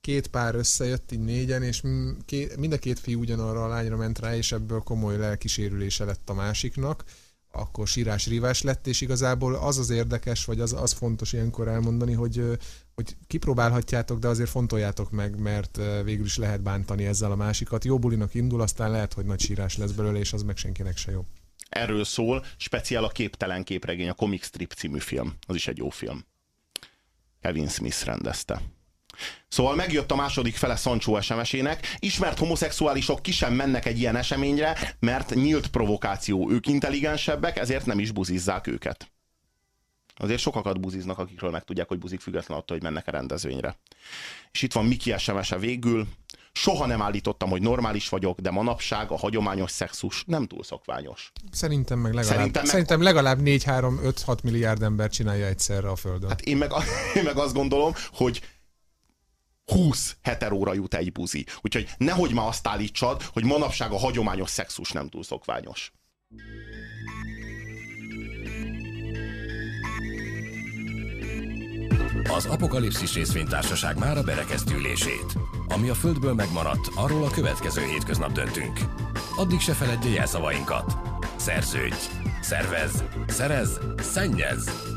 két pár összejött, így négyen, és m- ké- mind a két fiú ugyanarra a lányra ment rá, és ebből komoly lelkisérülése lett a másiknak, akkor sírás-rívás lett, és igazából az az érdekes, vagy az, az fontos ilyenkor elmondani, hogy, hogy kipróbálhatjátok, de azért fontoljátok meg, mert végül is lehet bántani ezzel a másikat. Jó bulinak indul, aztán lehet, hogy nagy sírás lesz belőle, és az meg senkinek se jó. Erről szól, speciál a Képtelen képregény, a Comic Strip című film. Az is egy jó film. Kevin Smith rendezte. Szóval megjött a második fele Sancho SMS-ének. Ismert homoszexuálisok ki sem mennek egy ilyen eseményre, mert nyílt provokáció. Ők intelligensebbek, ezért nem is buzizzák őket. Azért sokakat buziznak, akikről megtudják, hogy buzik független attól, hogy mennek a rendezvényre. És itt van Miki SMS-e végül. Soha nem állítottam, hogy normális vagyok, de manapság a hagyományos szexus nem túl szokványos. Szerintem meg legalább, Szerintem szerintem, meg- legalább 4-3-5-6 milliárd ember csinálja egyszerre a Földön. Hát én meg, én meg azt gondolom, hogy 20 heteróra jut egy buzi. Úgyhogy nehogy már azt állítsad, hogy manapság a hagyományos szexus nem túl szokványos. Az Apokalipszis részvénytársaság már a berekeztülését. Ami a Földből megmaradt, arról a következő hétköznap döntünk. Addig se feledje jelszavainkat. Szerződj, szervez, szerez, szennyez.